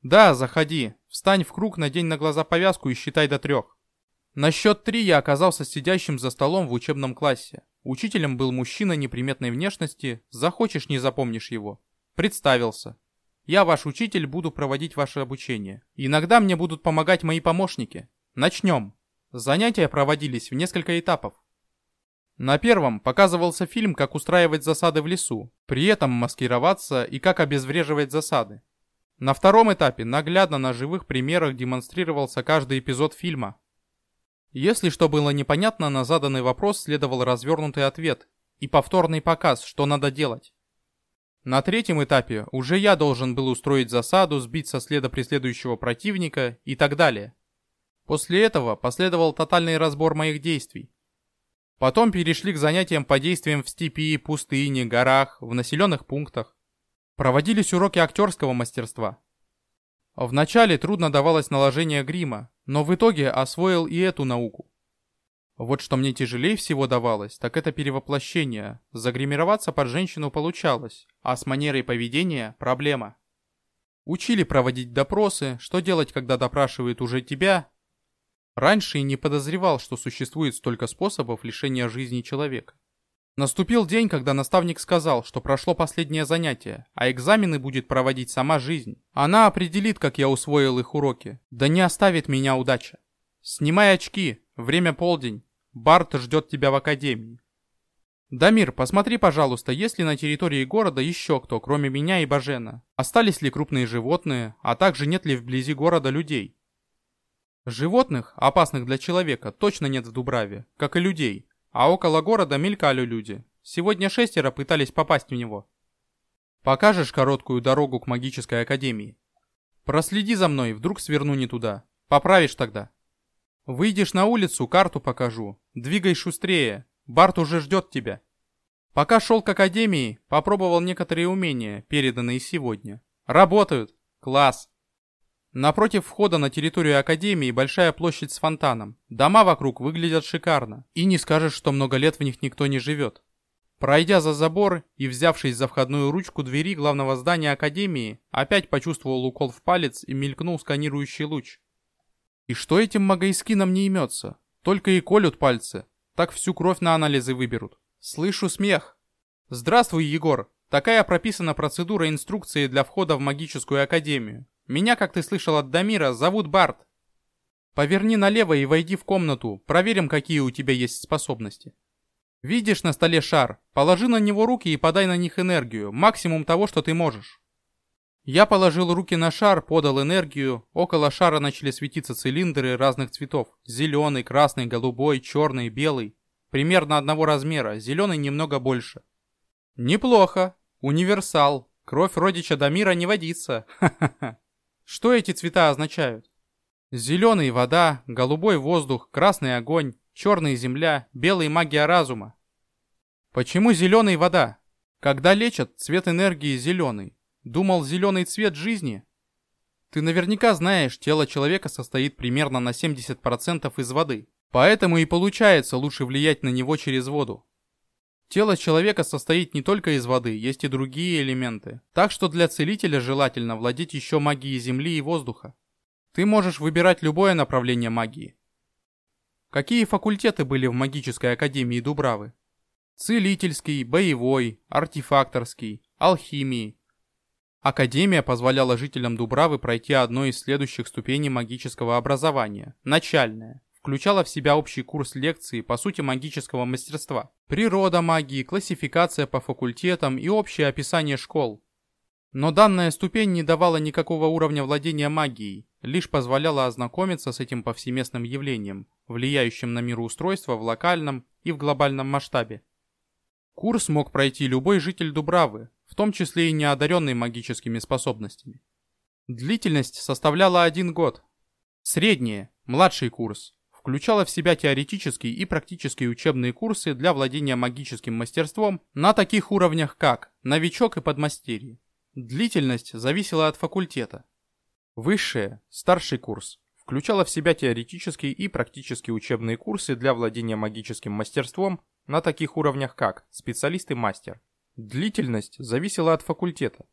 «Да, заходи. Встань в круг, надень на глаза повязку и считай до трех». На счет три я оказался сидящим за столом в учебном классе. Учителем был мужчина неприметной внешности, захочешь не запомнишь его. Представился. Я ваш учитель, буду проводить ваше обучение. Иногда мне будут помогать мои помощники. Начнем. Занятия проводились в несколько этапов. На первом показывался фильм, как устраивать засады в лесу, при этом маскироваться и как обезвреживать засады. На втором этапе наглядно на живых примерах демонстрировался каждый эпизод фильма. Если что было непонятно, на заданный вопрос следовал развернутый ответ и повторный показ, что надо делать. На третьем этапе уже я должен был устроить засаду, сбить со следа преследующего противника и так далее. После этого последовал тотальный разбор моих действий. Потом перешли к занятиям по действиям в степи, пустыне, горах, в населенных пунктах. Проводились уроки актерского мастерства. Вначале трудно давалось наложение грима, но в итоге освоил и эту науку. Вот что мне тяжелее всего давалось, так это перевоплощение. Загримироваться под женщину получалось, а с манерой поведения проблема. Учили проводить допросы, что делать, когда допрашивают уже тебя. Раньше и не подозревал, что существует столько способов лишения жизни человека. Наступил день, когда наставник сказал, что прошло последнее занятие, а экзамены будет проводить сама жизнь. Она определит, как я усвоил их уроки. Да не оставит меня удача. Снимай очки, время полдень. Барт ждет тебя в академии. Дамир, посмотри, пожалуйста, есть ли на территории города еще кто, кроме меня и Бажена. Остались ли крупные животные, а также нет ли вблизи города людей. Животных, опасных для человека, точно нет в Дубраве, как и людей. А около города мелькали люди. Сегодня шестеро пытались попасть в него. Покажешь короткую дорогу к магической академии? Проследи за мной, вдруг сверну не туда. Поправишь тогда. Выйдешь на улицу, карту покажу. Двигай шустрее. Барт уже ждет тебя. Пока шел к академии, попробовал некоторые умения, переданные сегодня. Работают. Класс. Напротив входа на территорию Академии большая площадь с фонтаном. Дома вокруг выглядят шикарно, и не скажешь, что много лет в них никто не живет. Пройдя за забор и взявшись за входную ручку двери главного здания Академии, опять почувствовал укол в палец и мелькнул сканирующий луч. И что этим магоискинам не имется? Только и колют пальцы. Так всю кровь на анализы выберут. Слышу смех. Здравствуй, Егор. Такая прописана процедура инструкции для входа в магическую академию. Меня, как ты слышал от Дамира, зовут Барт. Поверни налево и войди в комнату, проверим, какие у тебя есть способности. Видишь на столе шар? Положи на него руки и подай на них энергию, максимум того, что ты можешь. Я положил руки на шар, подал энергию. Около шара начали светиться цилиндры разных цветов. Зеленый, красный, голубой, черный, белый. Примерно одного размера, зеленый немного больше. Неплохо. Универсал. Кровь родича Дамира не водится. Ха-ха-ха. Что эти цвета означают? Зеленый – вода, голубой – воздух, красный – огонь, черный – земля, белый – магия разума. Почему зеленый – вода? Когда лечат, цвет энергии зеленый. Думал, зеленый цвет жизни? Ты наверняка знаешь, тело человека состоит примерно на 70% из воды. Поэтому и получается лучше влиять на него через воду. Тело человека состоит не только из воды, есть и другие элементы. Так что для целителя желательно владеть еще магией земли и воздуха. Ты можешь выбирать любое направление магии. Какие факультеты были в магической академии Дубравы? Целительский, боевой, артефакторский, алхимии. Академия позволяла жителям Дубравы пройти одно из следующих ступеней магического образования – начальное включала в себя общий курс лекций по сути магического мастерства, природа магии, классификация по факультетам и общее описание школ. Но данная ступень не давала никакого уровня владения магией, лишь позволяла ознакомиться с этим повсеместным явлением, влияющим на мироустройство в локальном и в глобальном масштабе. Курс мог пройти любой житель Дубравы, в том числе и неодаренный магическими способностями. Длительность составляла один год. Среднее, младший курс, включала в себя теоретические и практические учебные курсы для владения магическим мастерством на таких уровнях как новичок и подмастерье. Длительность зависела от факультета. Высшее, старший курс, включала в себя теоретические и практические учебные курсы для владения магическим мастерством на таких уровнях как специалист и мастер. Длительность зависела от факультета.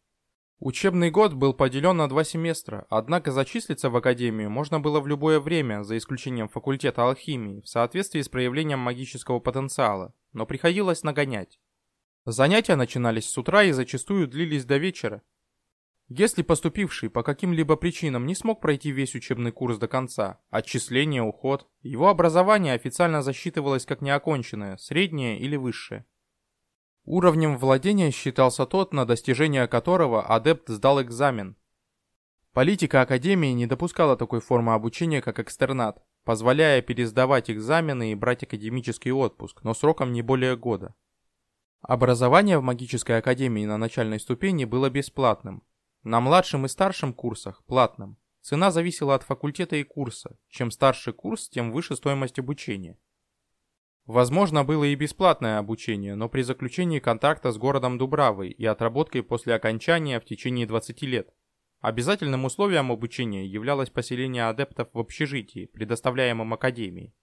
Учебный год был поделен на два семестра, однако зачислиться в академию можно было в любое время, за исключением факультета алхимии, в соответствии с проявлением магического потенциала, но приходилось нагонять. Занятия начинались с утра и зачастую длились до вечера. Если поступивший по каким-либо причинам не смог пройти весь учебный курс до конца, отчисление, уход, его образование официально засчитывалось как неоконченное, среднее или высшее. Уровнем владения считался тот, на достижение которого адепт сдал экзамен. Политика Академии не допускала такой формы обучения, как экстернат, позволяя пересдавать экзамены и брать академический отпуск, но сроком не более года. Образование в магической академии на начальной ступени было бесплатным, на младшем и старшем курсах – платным. Цена зависела от факультета и курса. Чем старше курс, тем выше стоимость обучения. Возможно, было и бесплатное обучение, но при заключении контракта с городом Дубравой и отработкой после окончания в течение 20 лет. Обязательным условием обучения являлось поселение адептов в общежитии, предоставляемом Академией.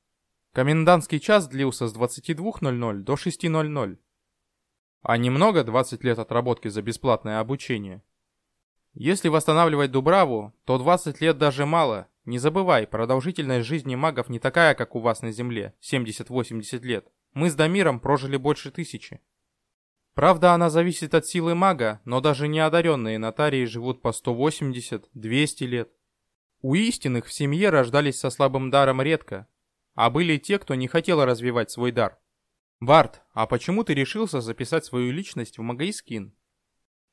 Комендантский час длился с 22.00 до 6.00. А немного 20 лет отработки за бесплатное обучение. Если восстанавливать Дубраву, то 20 лет даже мало. Не забывай, продолжительность жизни магов не такая, как у вас на Земле, 70-80 лет. Мы с Дамиром прожили больше тысячи. Правда, она зависит от силы мага, но даже неодаренные нотарии живут по 180-200 лет. У истинных в семье рождались со слабым даром редко, а были те, кто не хотел развивать свой дар. Барт, а почему ты решился записать свою личность в Магайскин?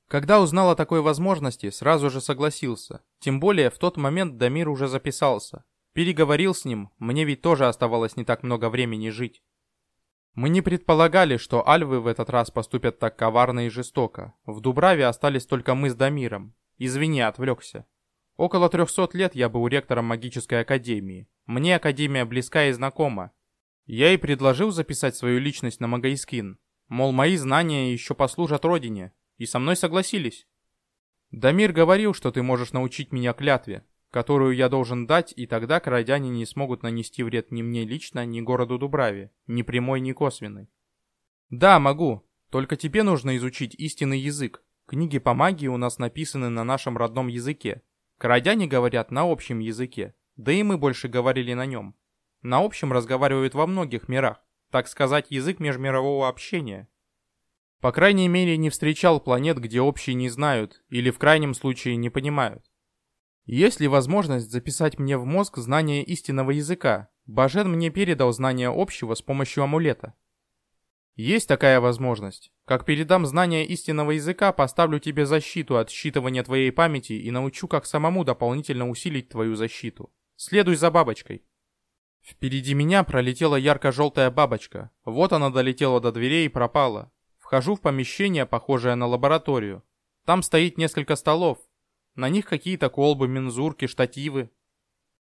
Когда узнал о такой возможности, сразу же согласился. Тем более, в тот момент Дамир уже записался. Переговорил с ним, мне ведь тоже оставалось не так много времени жить. Мы не предполагали, что альвы в этот раз поступят так коварно и жестоко. В Дубраве остались только мы с Дамиром. Извини, отвлекся. Около трехсот лет я был ректором магической академии. Мне академия близка и знакома. Я и предложил записать свою личность на Магаискин. Мол, мои знания еще послужат родине. И со мной согласились. Дамир говорил, что ты можешь научить меня клятве, которую я должен дать, и тогда крайдяне не смогут нанести вред ни мне лично, ни городу Дубраве, ни прямой, ни косвенный. Да, могу, только тебе нужно изучить истинный язык. Книги по магии у нас написаны на нашем родном языке. Крайдяне говорят на общем языке, да и мы больше говорили на нем. На общем разговаривают во многих мирах, так сказать, язык межмирового общения. По крайней мере, не встречал планет, где общие не знают, или в крайнем случае не понимают. Есть ли возможность записать мне в мозг знание истинного языка? Бажен мне передал знание общего с помощью амулета. Есть такая возможность. Как передам знание истинного языка, поставлю тебе защиту от считывания твоей памяти и научу, как самому дополнительно усилить твою защиту. Следуй за бабочкой. Впереди меня пролетела ярко-желтая бабочка. Вот она долетела до дверей и пропала. Вхожу в помещение, похожее на лабораторию. Там стоит несколько столов, на них какие-то колбы, мензурки, штативы.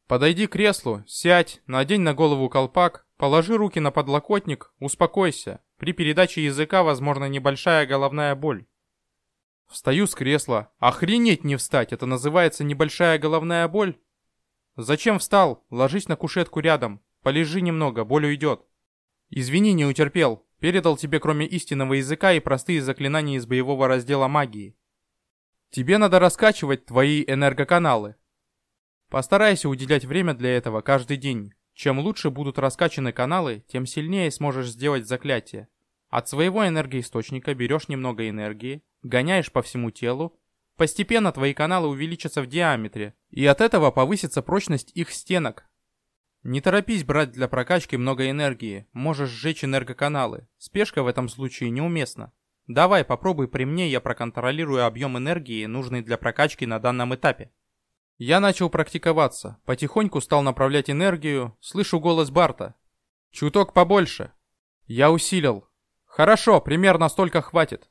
Подойди к креслу, сядь, надень на голову колпак, положи руки на подлокотник, успокойся. При передаче языка возможна небольшая головная боль. Встаю с кресла. Охренеть не встать, это называется небольшая головная боль? Зачем встал? Ложись на кушетку рядом. Полежи немного, боль уйдет. Извини, не утерпел. Передал тебе кроме истинного языка и простые заклинания из боевого раздела магии. Тебе надо раскачивать твои энергоканалы. Постарайся уделять время для этого каждый день. Чем лучше будут раскачаны каналы, тем сильнее сможешь сделать заклятие. От своего энергоисточника берешь немного энергии, гоняешь по всему телу, постепенно твои каналы увеличатся в диаметре, и от этого повысится прочность их стенок. Не торопись брать для прокачки много энергии, можешь сжечь энергоканалы. Спешка в этом случае неуместна. Давай, попробуй при мне, я проконтролирую объем энергии, нужный для прокачки на данном этапе. Я начал практиковаться, потихоньку стал направлять энергию, слышу голос Барта. Чуток побольше. Я усилил. Хорошо, примерно столько хватит.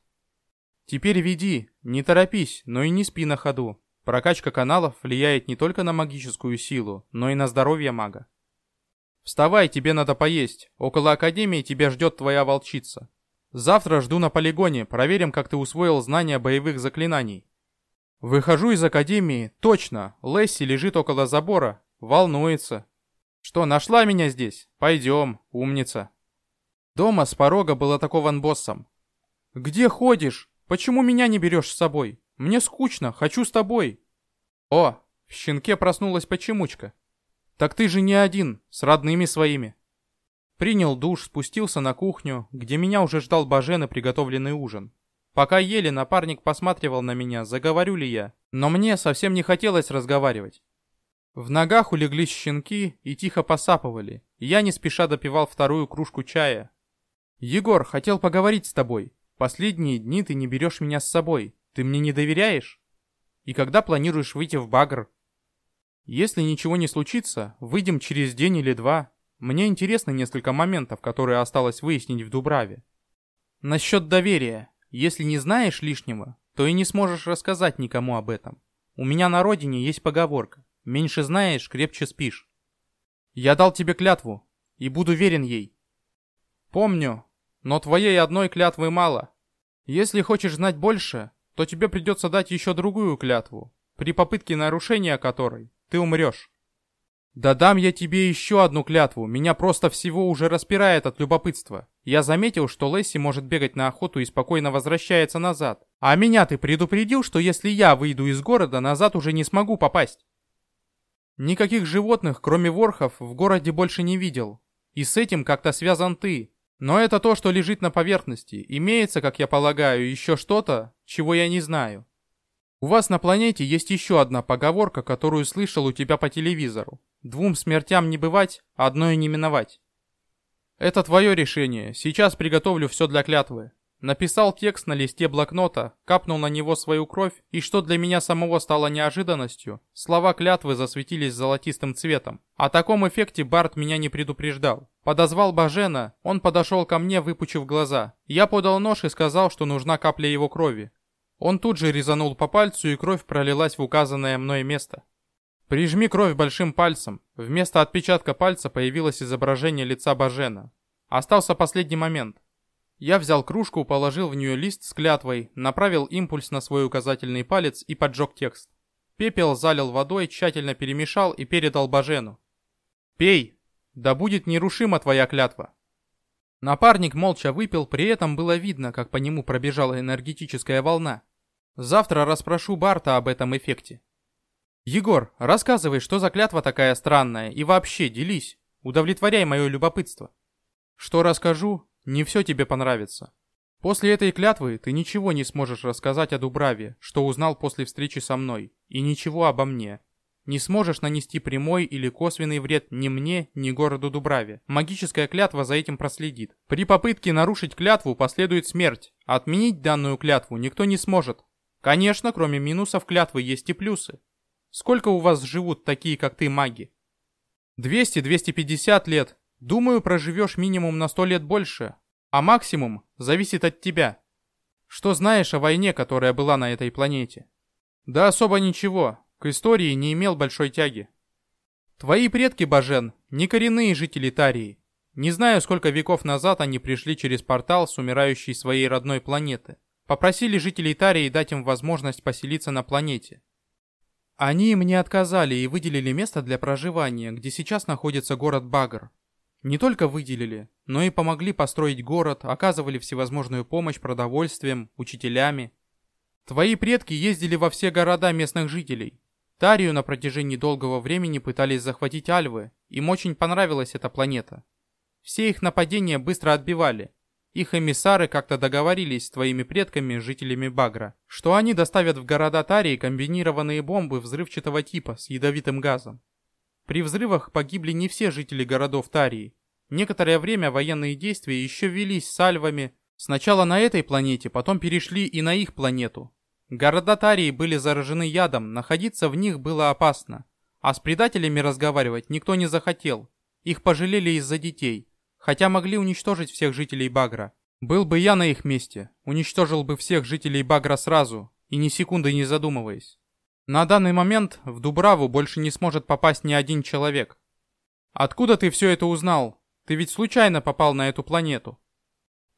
Теперь веди, не торопись, но и не спи на ходу. Прокачка каналов влияет не только на магическую силу, но и на здоровье мага. Вставай, тебе надо поесть. Около Академии тебя ждет твоя волчица. Завтра жду на полигоне, проверим, как ты усвоил знания боевых заклинаний. Выхожу из академии, точно, Лесси лежит около забора, волнуется. Что, нашла меня здесь? Пойдем, умница. Дома с порога был атакован боссом. Где ходишь? Почему меня не берешь с собой? Мне скучно, хочу с тобой. О, в щенке проснулась почемучка. Так ты же не один, с родными своими. Принял душ, спустился на кухню, где меня уже ждал Бажен и приготовленный ужин. Пока ели, напарник посматривал на меня, заговорю ли я. Но мне совсем не хотелось разговаривать. В ногах улеглись щенки и тихо посапывали. Я не спеша допивал вторую кружку чая. «Егор, хотел поговорить с тобой. Последние дни ты не берешь меня с собой. Ты мне не доверяешь? И когда планируешь выйти в багр?» «Если ничего не случится, выйдем через день или два. Мне интересно несколько моментов, которые осталось выяснить в Дубраве. Насчет доверия. Если не знаешь лишнего, то и не сможешь рассказать никому об этом. У меня на родине есть поговорка. Меньше знаешь, крепче спишь. Я дал тебе клятву, и буду верен ей. Помню, но твоей одной клятвы мало. Если хочешь знать больше, то тебе придется дать еще другую клятву, при попытке нарушения которой ты умрешь. Да дам я тебе еще одну клятву, меня просто всего уже распирает от любопытства. Я заметил, что Лесси может бегать на охоту и спокойно возвращается назад. А меня ты предупредил, что если я выйду из города, назад уже не смогу попасть. Никаких животных, кроме ворхов, в городе больше не видел. И с этим как-то связан ты. Но это то, что лежит на поверхности. Имеется, как я полагаю, еще что-то, чего я не знаю. У вас на планете есть еще одна поговорка, которую слышал у тебя по телевизору. Двум смертям не бывать, а одной не миновать. Это твое решение. Сейчас приготовлю все для клятвы. Написал текст на листе блокнота, капнул на него свою кровь, и что для меня самого стало неожиданностью, слова клятвы засветились золотистым цветом. О таком эффекте Барт меня не предупреждал. Подозвал Бажена, он подошел ко мне, выпучив глаза. Я подал нож и сказал, что нужна капля его крови. Он тут же резанул по пальцу, и кровь пролилась в указанное мной место. Прижми кровь большим пальцем. Вместо отпечатка пальца появилось изображение лица Бажена. Остался последний момент. Я взял кружку, положил в нее лист с клятвой, направил импульс на свой указательный палец и поджег текст. Пепел залил водой, тщательно перемешал и передал Бажену. «Пей! Да будет нерушима твоя клятва!» Напарник молча выпил, при этом было видно, как по нему пробежала энергетическая волна. Завтра расспрошу Барта об этом эффекте. Егор, рассказывай, что за клятва такая странная, и вообще делись, удовлетворяй мое любопытство. Что расскажу, не все тебе понравится. После этой клятвы ты ничего не сможешь рассказать о Дубраве, что узнал после встречи со мной, и ничего обо мне. Не сможешь нанести прямой или косвенный вред ни мне, ни городу Дубраве. Магическая клятва за этим проследит. При попытке нарушить клятву последует смерть. Отменить данную клятву никто не сможет, Конечно, кроме минусов клятвы есть и плюсы. Сколько у вас живут такие, как ты, маги? 200-250 лет. Думаю, проживешь минимум на 100 лет больше. А максимум зависит от тебя. Что знаешь о войне, которая была на этой планете? Да особо ничего. К истории не имел большой тяги. Твои предки, Бажен, не коренные жители Тарии. Не знаю, сколько веков назад они пришли через портал с умирающей своей родной планеты. Попросили жителей Тарии дать им возможность поселиться на планете. Они им не отказали и выделили место для проживания, где сейчас находится город Багр. Не только выделили, но и помогли построить город, оказывали всевозможную помощь продовольствием, учителями. Твои предки ездили во все города местных жителей. Тарию на протяжении долгого времени пытались захватить Альвы, им очень понравилась эта планета. Все их нападения быстро отбивали, их эмиссары как-то договорились с твоими предками, жителями Багра, что они доставят в города Тарии комбинированные бомбы взрывчатого типа с ядовитым газом. При взрывах погибли не все жители городов Тарии. Некоторое время военные действия еще велись с альвами, сначала на этой планете, потом перешли и на их планету. Города Тарии были заражены ядом, находиться в них было опасно. А с предателями разговаривать никто не захотел. Их пожалели из-за детей хотя могли уничтожить всех жителей Багра. Был бы я на их месте, уничтожил бы всех жителей Багра сразу, и ни секунды не задумываясь. На данный момент в Дубраву больше не сможет попасть ни один человек. Откуда ты все это узнал? Ты ведь случайно попал на эту планету.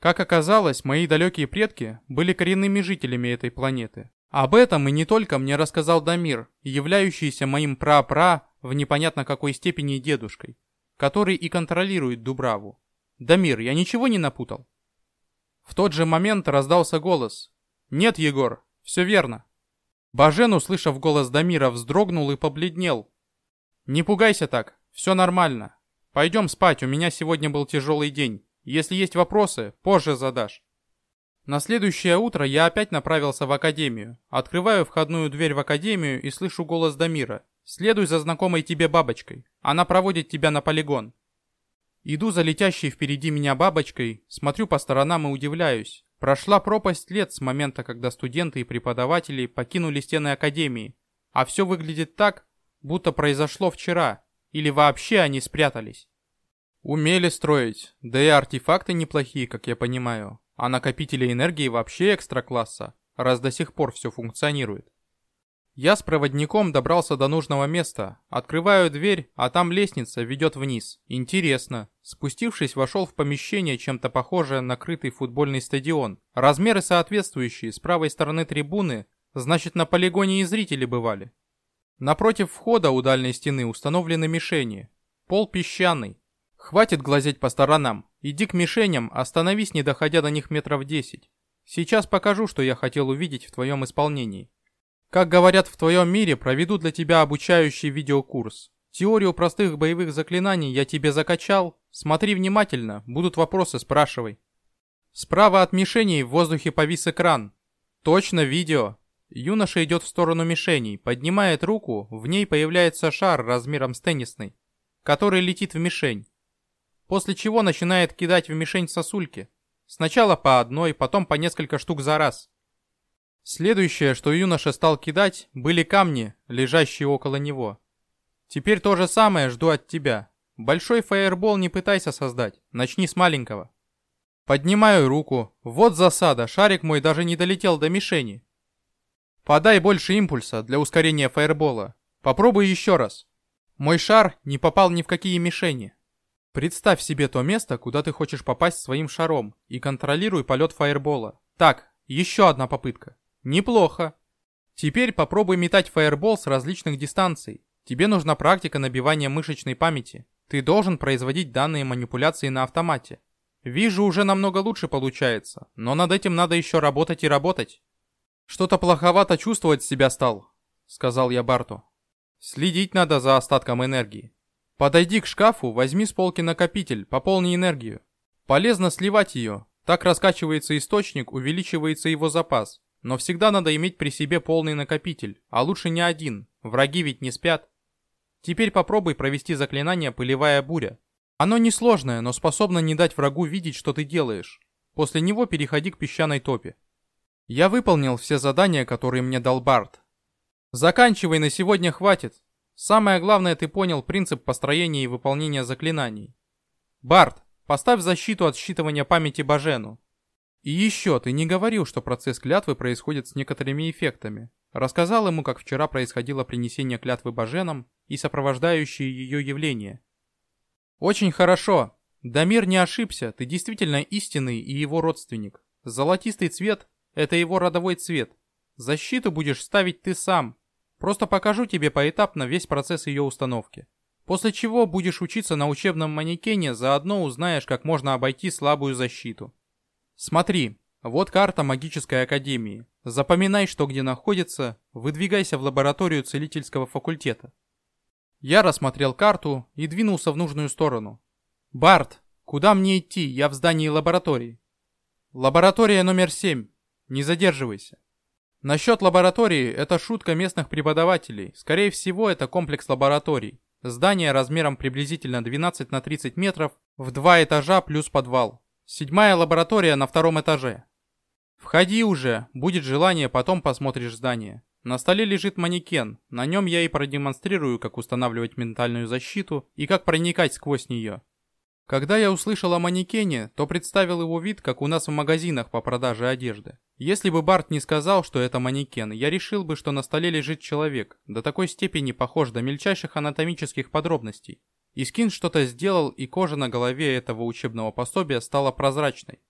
Как оказалось, мои далекие предки были коренными жителями этой планеты. Об этом и не только мне рассказал Дамир, являющийся моим пра-пра в непонятно какой степени дедушкой который и контролирует Дубраву. Дамир, я ничего не напутал? В тот же момент раздался голос. «Нет, Егор, все верно». Бажен, услышав голос Дамира, вздрогнул и побледнел. «Не пугайся так, все нормально. Пойдем спать, у меня сегодня был тяжелый день. Если есть вопросы, позже задашь». На следующее утро я опять направился в академию. Открываю входную дверь в академию и слышу голос Дамира. Следуй за знакомой тебе бабочкой. Она проводит тебя на полигон. Иду за летящей впереди меня бабочкой, смотрю по сторонам и удивляюсь. Прошла пропасть лет с момента, когда студенты и преподаватели покинули стены академии, а все выглядит так, будто произошло вчера, или вообще они спрятались. Умели строить, да и артефакты неплохие, как я понимаю, а накопители энергии вообще экстра класса, раз до сих пор все функционирует. Я с проводником добрался до нужного места. Открываю дверь, а там лестница ведет вниз. Интересно. Спустившись, вошел в помещение, чем-то похожее на крытый футбольный стадион. Размеры соответствующие. С правой стороны трибуны, значит на полигоне и зрители бывали. Напротив входа у дальней стены установлены мишени. Пол песчаный. Хватит глазеть по сторонам. Иди к мишеням, остановись, не доходя до них метров десять. Сейчас покажу, что я хотел увидеть в твоем исполнении. Как говорят в твоем мире, проведу для тебя обучающий видеокурс. Теорию простых боевых заклинаний я тебе закачал. Смотри внимательно, будут вопросы, спрашивай. Справа от мишеней в воздухе повис экран. Точно видео. Юноша идет в сторону мишеней, поднимает руку, в ней появляется шар размером с теннисный, который летит в мишень. После чего начинает кидать в мишень сосульки. Сначала по одной, потом по несколько штук за раз. Следующее, что юноша стал кидать, были камни, лежащие около него. Теперь то же самое жду от тебя. Большой фаербол не пытайся создать, начни с маленького. Поднимаю руку. Вот засада, шарик мой даже не долетел до мишени. Подай больше импульса для ускорения фаербола. Попробуй еще раз. Мой шар не попал ни в какие мишени. Представь себе то место, куда ты хочешь попасть своим шаром, и контролируй полет фаербола. Так, еще одна попытка. Неплохо. Теперь попробуй метать фаербол с различных дистанций. Тебе нужна практика набивания мышечной памяти. Ты должен производить данные манипуляции на автомате. Вижу, уже намного лучше получается, но над этим надо еще работать и работать. Что-то плоховато чувствовать себя стал, сказал я Барту. Следить надо за остатком энергии. Подойди к шкафу, возьми с полки накопитель, пополни энергию. Полезно сливать ее. Так раскачивается источник, увеличивается его запас. Но всегда надо иметь при себе полный накопитель, а лучше не один, враги ведь не спят. Теперь попробуй провести заклинание «Пылевая буря». Оно несложное, но способно не дать врагу видеть, что ты делаешь. После него переходи к песчаной топе. Я выполнил все задания, которые мне дал Барт. Заканчивай, на сегодня хватит. Самое главное, ты понял принцип построения и выполнения заклинаний. Барт, поставь защиту от считывания памяти Бажену. И еще, ты не говорил, что процесс клятвы происходит с некоторыми эффектами. Рассказал ему, как вчера происходило принесение клятвы Баженам и сопровождающие ее явления. Очень хорошо. Дамир не ошибся, ты действительно истинный и его родственник. Золотистый цвет – это его родовой цвет. Защиту будешь ставить ты сам. Просто покажу тебе поэтапно весь процесс ее установки. После чего будешь учиться на учебном манекене, заодно узнаешь, как можно обойти слабую защиту. Смотри, вот карта магической академии. Запоминай, что где находится, выдвигайся в лабораторию целительского факультета. Я рассмотрел карту и двинулся в нужную сторону. Барт, куда мне идти? Я в здании лаборатории. Лаборатория номер 7. Не задерживайся. Насчет лаборатории, это шутка местных преподавателей. Скорее всего, это комплекс лабораторий. Здание размером приблизительно 12 на 30 метров, в два этажа плюс подвал. Седьмая лаборатория на втором этаже. Входи уже, будет желание, потом посмотришь здание. На столе лежит манекен, на нем я и продемонстрирую, как устанавливать ментальную защиту и как проникать сквозь нее. Когда я услышал о манекене, то представил его вид, как у нас в магазинах по продаже одежды. Если бы Барт не сказал, что это манекен, я решил бы, что на столе лежит человек, до такой степени похож до мельчайших анатомических подробностей. Искин что-то сделал, и кожа на голове этого учебного пособия стала прозрачной.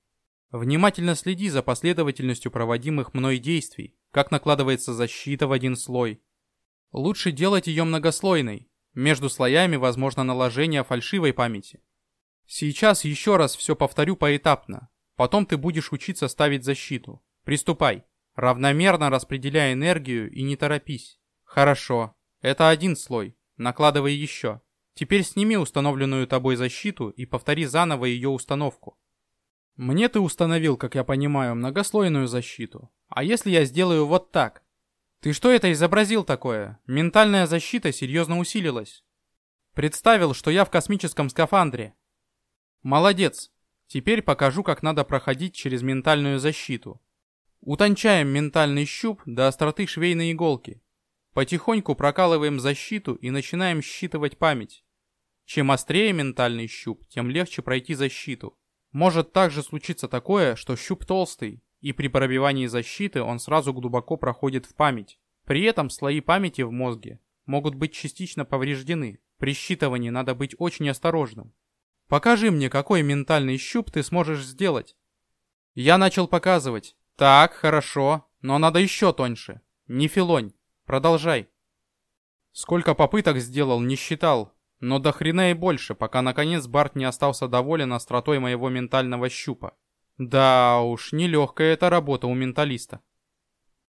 Внимательно следи за последовательностью проводимых мной действий, как накладывается защита в один слой. Лучше делать ее многослойной. Между слоями возможно наложение фальшивой памяти. Сейчас еще раз все повторю поэтапно. Потом ты будешь учиться ставить защиту. Приступай. Равномерно распределяй энергию и не торопись. Хорошо. Это один слой. Накладывай еще. Теперь сними установленную тобой защиту и повтори заново ее установку. Мне ты установил, как я понимаю, многослойную защиту. А если я сделаю вот так? Ты что это изобразил такое? Ментальная защита серьезно усилилась. Представил, что я в космическом скафандре. Молодец. Теперь покажу, как надо проходить через ментальную защиту. Утончаем ментальный щуп до остроты швейной иголки. Потихоньку прокалываем защиту и начинаем считывать память. Чем острее ментальный щуп, тем легче пройти защиту. Может также случиться такое, что щуп толстый, и при пробивании защиты он сразу глубоко проходит в память. При этом слои памяти в мозге могут быть частично повреждены. При считывании надо быть очень осторожным. Покажи мне, какой ментальный щуп ты сможешь сделать. Я начал показывать. Так, хорошо, но надо еще тоньше. Не филонь. Продолжай. Сколько попыток сделал, не считал. Но до хрена и больше, пока наконец Барт не остался доволен остротой моего ментального щупа. Да уж, нелегкая эта работа у менталиста.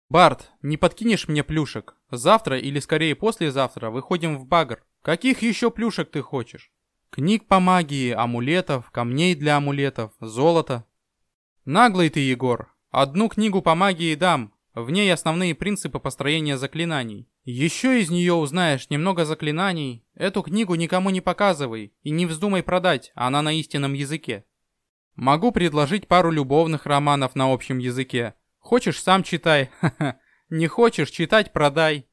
Барт, не подкинешь мне плюшек? Завтра или скорее послезавтра выходим в багр. Каких еще плюшек ты хочешь? Книг по магии, амулетов, камней для амулетов, золота. Наглый ты, Егор. Одну книгу по магии дам. В ней основные принципы построения заклинаний. Еще из нее узнаешь немного заклинаний. Эту книгу никому не показывай и не вздумай продать, она на истинном языке. Могу предложить пару любовных романов на общем языке. Хочешь, сам читай. Не хочешь читать, продай.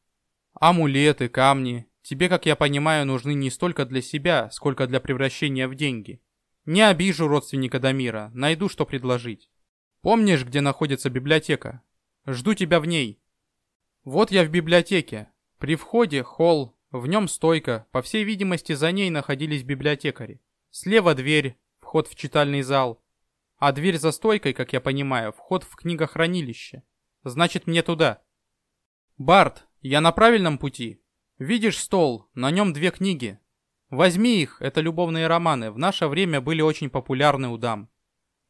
Амулеты, камни. Тебе, как я понимаю, нужны не столько для себя, сколько для превращения в деньги. Не обижу родственника Дамира, найду, что предложить. Помнишь, где находится библиотека? Жду тебя в ней. Вот я в библиотеке. При входе холл, в нем стойка, по всей видимости, за ней находились библиотекари. Слева дверь, вход в читальный зал. А дверь за стойкой, как я понимаю, вход в книгохранилище. Значит, мне туда. Барт, я на правильном пути? Видишь стол, на нем две книги. Возьми их, это любовные романы, в наше время были очень популярны у дам.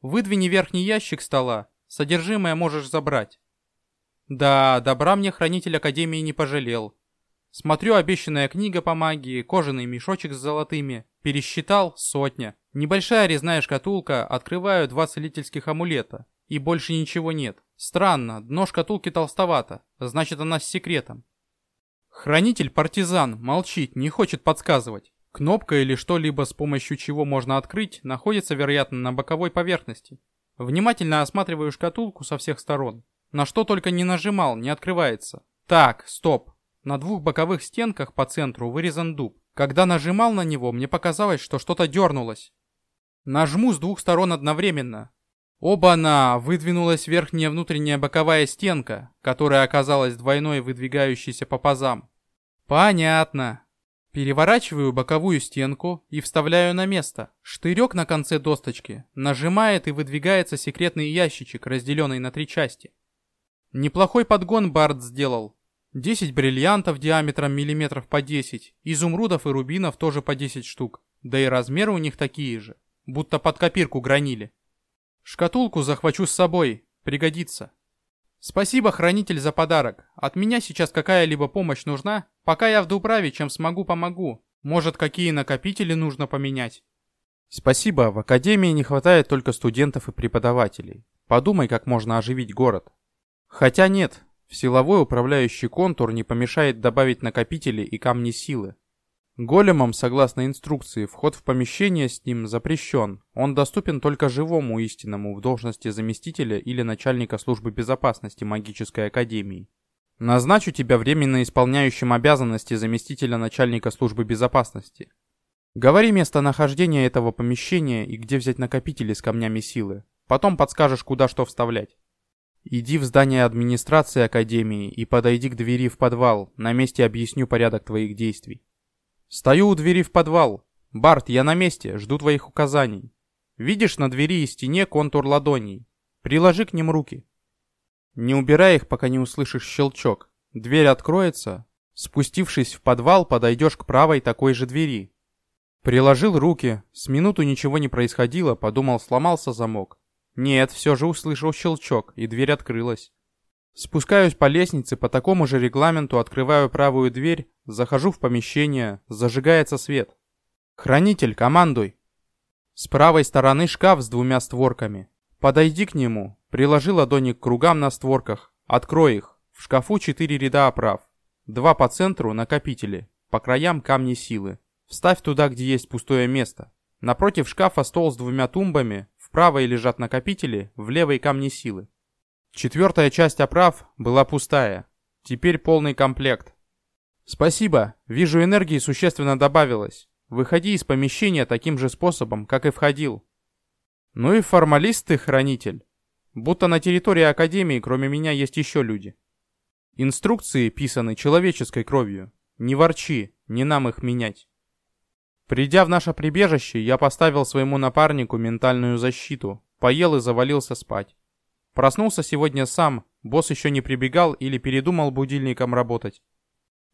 Выдвини верхний ящик стола, содержимое можешь забрать. Да, добра мне хранитель Академии не пожалел. Смотрю, обещанная книга по магии, кожаный мешочек с золотыми. Пересчитал сотня. Небольшая резная шкатулка, открываю два целительских амулета. И больше ничего нет. Странно, дно шкатулки толстовато. Значит, она с секретом. Хранитель-партизан молчит, не хочет подсказывать. Кнопка или что-либо, с помощью чего можно открыть, находится, вероятно, на боковой поверхности. Внимательно осматриваю шкатулку со всех сторон. На что только не нажимал, не открывается. Так, стоп. На двух боковых стенках по центру вырезан дуб. Когда нажимал на него, мне показалось, что что-то дернулось. Нажму с двух сторон одновременно. Оба-на! Выдвинулась верхняя внутренняя боковая стенка, которая оказалась двойной выдвигающейся по пазам. Понятно. Переворачиваю боковую стенку и вставляю на место. Штырек на конце досточки нажимает и выдвигается секретный ящичек, разделенный на три части. Неплохой подгон Барт сделал. 10 бриллиантов диаметром миллиметров по 10, изумрудов и рубинов тоже по 10 штук, да и размеры у них такие же, будто под копирку гранили. Шкатулку захвачу с собой, пригодится. Спасибо, хранитель, за подарок. От меня сейчас какая-либо помощь нужна? Пока я в Дубраве, чем смогу, помогу. Может, какие накопители нужно поменять? Спасибо, в Академии не хватает только студентов и преподавателей. Подумай, как можно оживить город. Хотя нет, силовой управляющий контур не помешает добавить накопители и камни силы. Големам, согласно инструкции, вход в помещение с ним запрещен. Он доступен только живому истинному в должности заместителя или начальника службы безопасности магической академии. Назначу тебя временно исполняющим обязанности заместителя начальника службы безопасности. Говори местонахождение этого помещения и где взять накопители с камнями силы. Потом подскажешь, куда что вставлять. Иди в здание администрации Академии и подойди к двери в подвал. На месте объясню порядок твоих действий. Стою у двери в подвал. Барт, я на месте, жду твоих указаний. Видишь на двери и стене контур ладоней. Приложи к ним руки. Не убирай их, пока не услышишь щелчок. Дверь откроется. Спустившись в подвал, подойдешь к правой такой же двери. Приложил руки. С минуту ничего не происходило, подумал, сломался замок. Нет, все же услышал щелчок, и дверь открылась. Спускаюсь по лестнице, по такому же регламенту открываю правую дверь, захожу в помещение, зажигается свет. «Хранитель, командуй!» С правой стороны шкаф с двумя створками. Подойди к нему, приложи ладони к кругам на створках, открой их. В шкафу четыре ряда оправ. Два по центру накопители, по краям камни силы. Вставь туда, где есть пустое место. Напротив шкафа стол с двумя тумбами, правой лежат накопители, в левой камни силы. Четвертая часть оправ была пустая. Теперь полный комплект. Спасибо, вижу энергии существенно добавилось. Выходи из помещения таким же способом, как и входил. Ну и формалист ты, хранитель. Будто на территории Академии, кроме меня, есть еще люди. Инструкции писаны человеческой кровью. Не ворчи, не нам их менять. Придя в наше прибежище, я поставил своему напарнику ментальную защиту, поел и завалился спать. Проснулся сегодня сам, босс еще не прибегал или передумал будильником работать.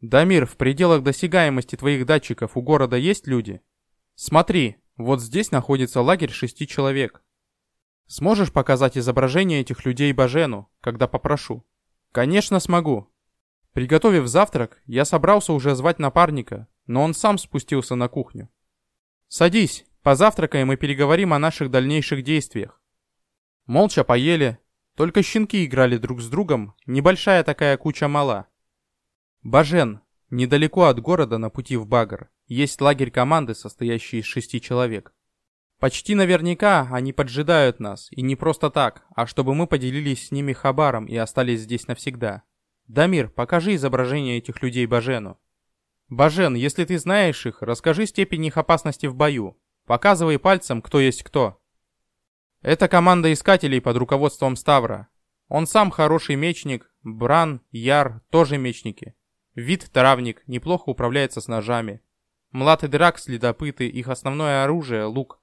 «Дамир, в пределах досягаемости твоих датчиков у города есть люди?» «Смотри, вот здесь находится лагерь шести человек. Сможешь показать изображение этих людей Бажену, когда попрошу?» «Конечно смогу». Приготовив завтрак, я собрался уже звать напарника, но он сам спустился на кухню. «Садись, позавтракаем и переговорим о наших дальнейших действиях». Молча поели, только щенки играли друг с другом, небольшая такая куча мала. Бажен, недалеко от города на пути в Багр, есть лагерь команды, состоящий из шести человек. Почти наверняка они поджидают нас, и не просто так, а чтобы мы поделились с ними хабаром и остались здесь навсегда. Дамир, покажи изображение этих людей Бажену. Бажен, если ты знаешь их, расскажи степень их опасности в бою. Показывай пальцем, кто есть кто. Это команда искателей под руководством Ставра. Он сам хороший мечник, Бран, Яр тоже мечники. Вид травник, неплохо управляется с ножами. Млад и Драк следопыты, их основное оружие — лук.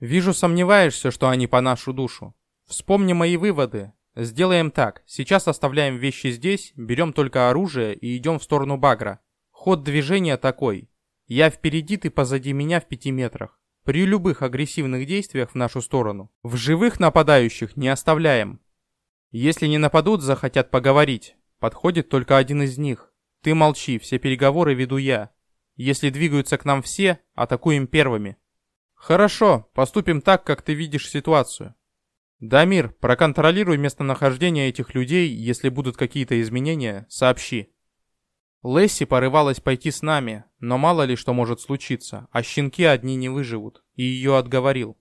Вижу, сомневаешься, что они по нашу душу. Вспомни мои выводы. Сделаем так. Сейчас оставляем вещи здесь, берем только оружие и идем в сторону Багра. Ход движения такой. Я впереди, ты позади меня в пяти метрах. При любых агрессивных действиях в нашу сторону, в живых нападающих не оставляем. Если не нападут, захотят поговорить. Подходит только один из них. Ты молчи, все переговоры веду я. Если двигаются к нам все, атакуем первыми. Хорошо, поступим так, как ты видишь ситуацию. Дамир, проконтролируй местонахождение этих людей, если будут какие-то изменения, сообщи. Лесси порывалась пойти с нами, но мало ли что может случиться, а щенки одни не выживут, и ее отговорил.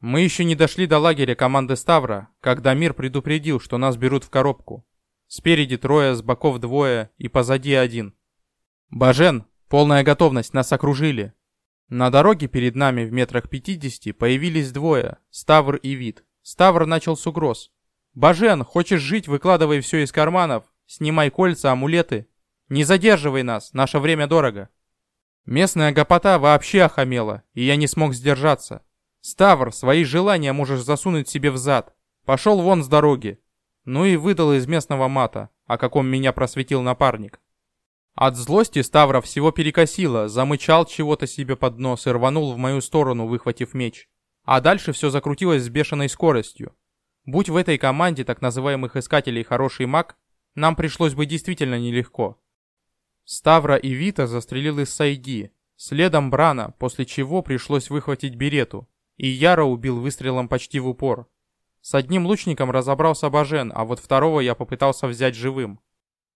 Мы еще не дошли до лагеря команды Ставра, когда мир предупредил, что нас берут в коробку. Спереди трое, с боков двое и позади один. «Бажен, полная готовность, нас окружили!» На дороге перед нами в метрах пятидесяти появились двое, Ставр и Вид. Ставр начал с угроз. «Бажен, хочешь жить, выкладывай все из карманов, снимай кольца, амулеты, не задерживай нас, наше время дорого. Местная гопота вообще охамела, и я не смог сдержаться. Ставр, свои желания можешь засунуть себе в зад. Пошел вон с дороги. Ну и выдал из местного мата, о каком меня просветил напарник. От злости Ставра всего перекосило, замычал чего-то себе под нос и рванул в мою сторону, выхватив меч. А дальше все закрутилось с бешеной скоростью. Будь в этой команде так называемых искателей хороший маг, нам пришлось бы действительно нелегко. Ставра и Вита застрелил из Сайги, следом Брана, после чего пришлось выхватить берету, и Яра убил выстрелом почти в упор. С одним лучником разобрался Бажен, а вот второго я попытался взять живым.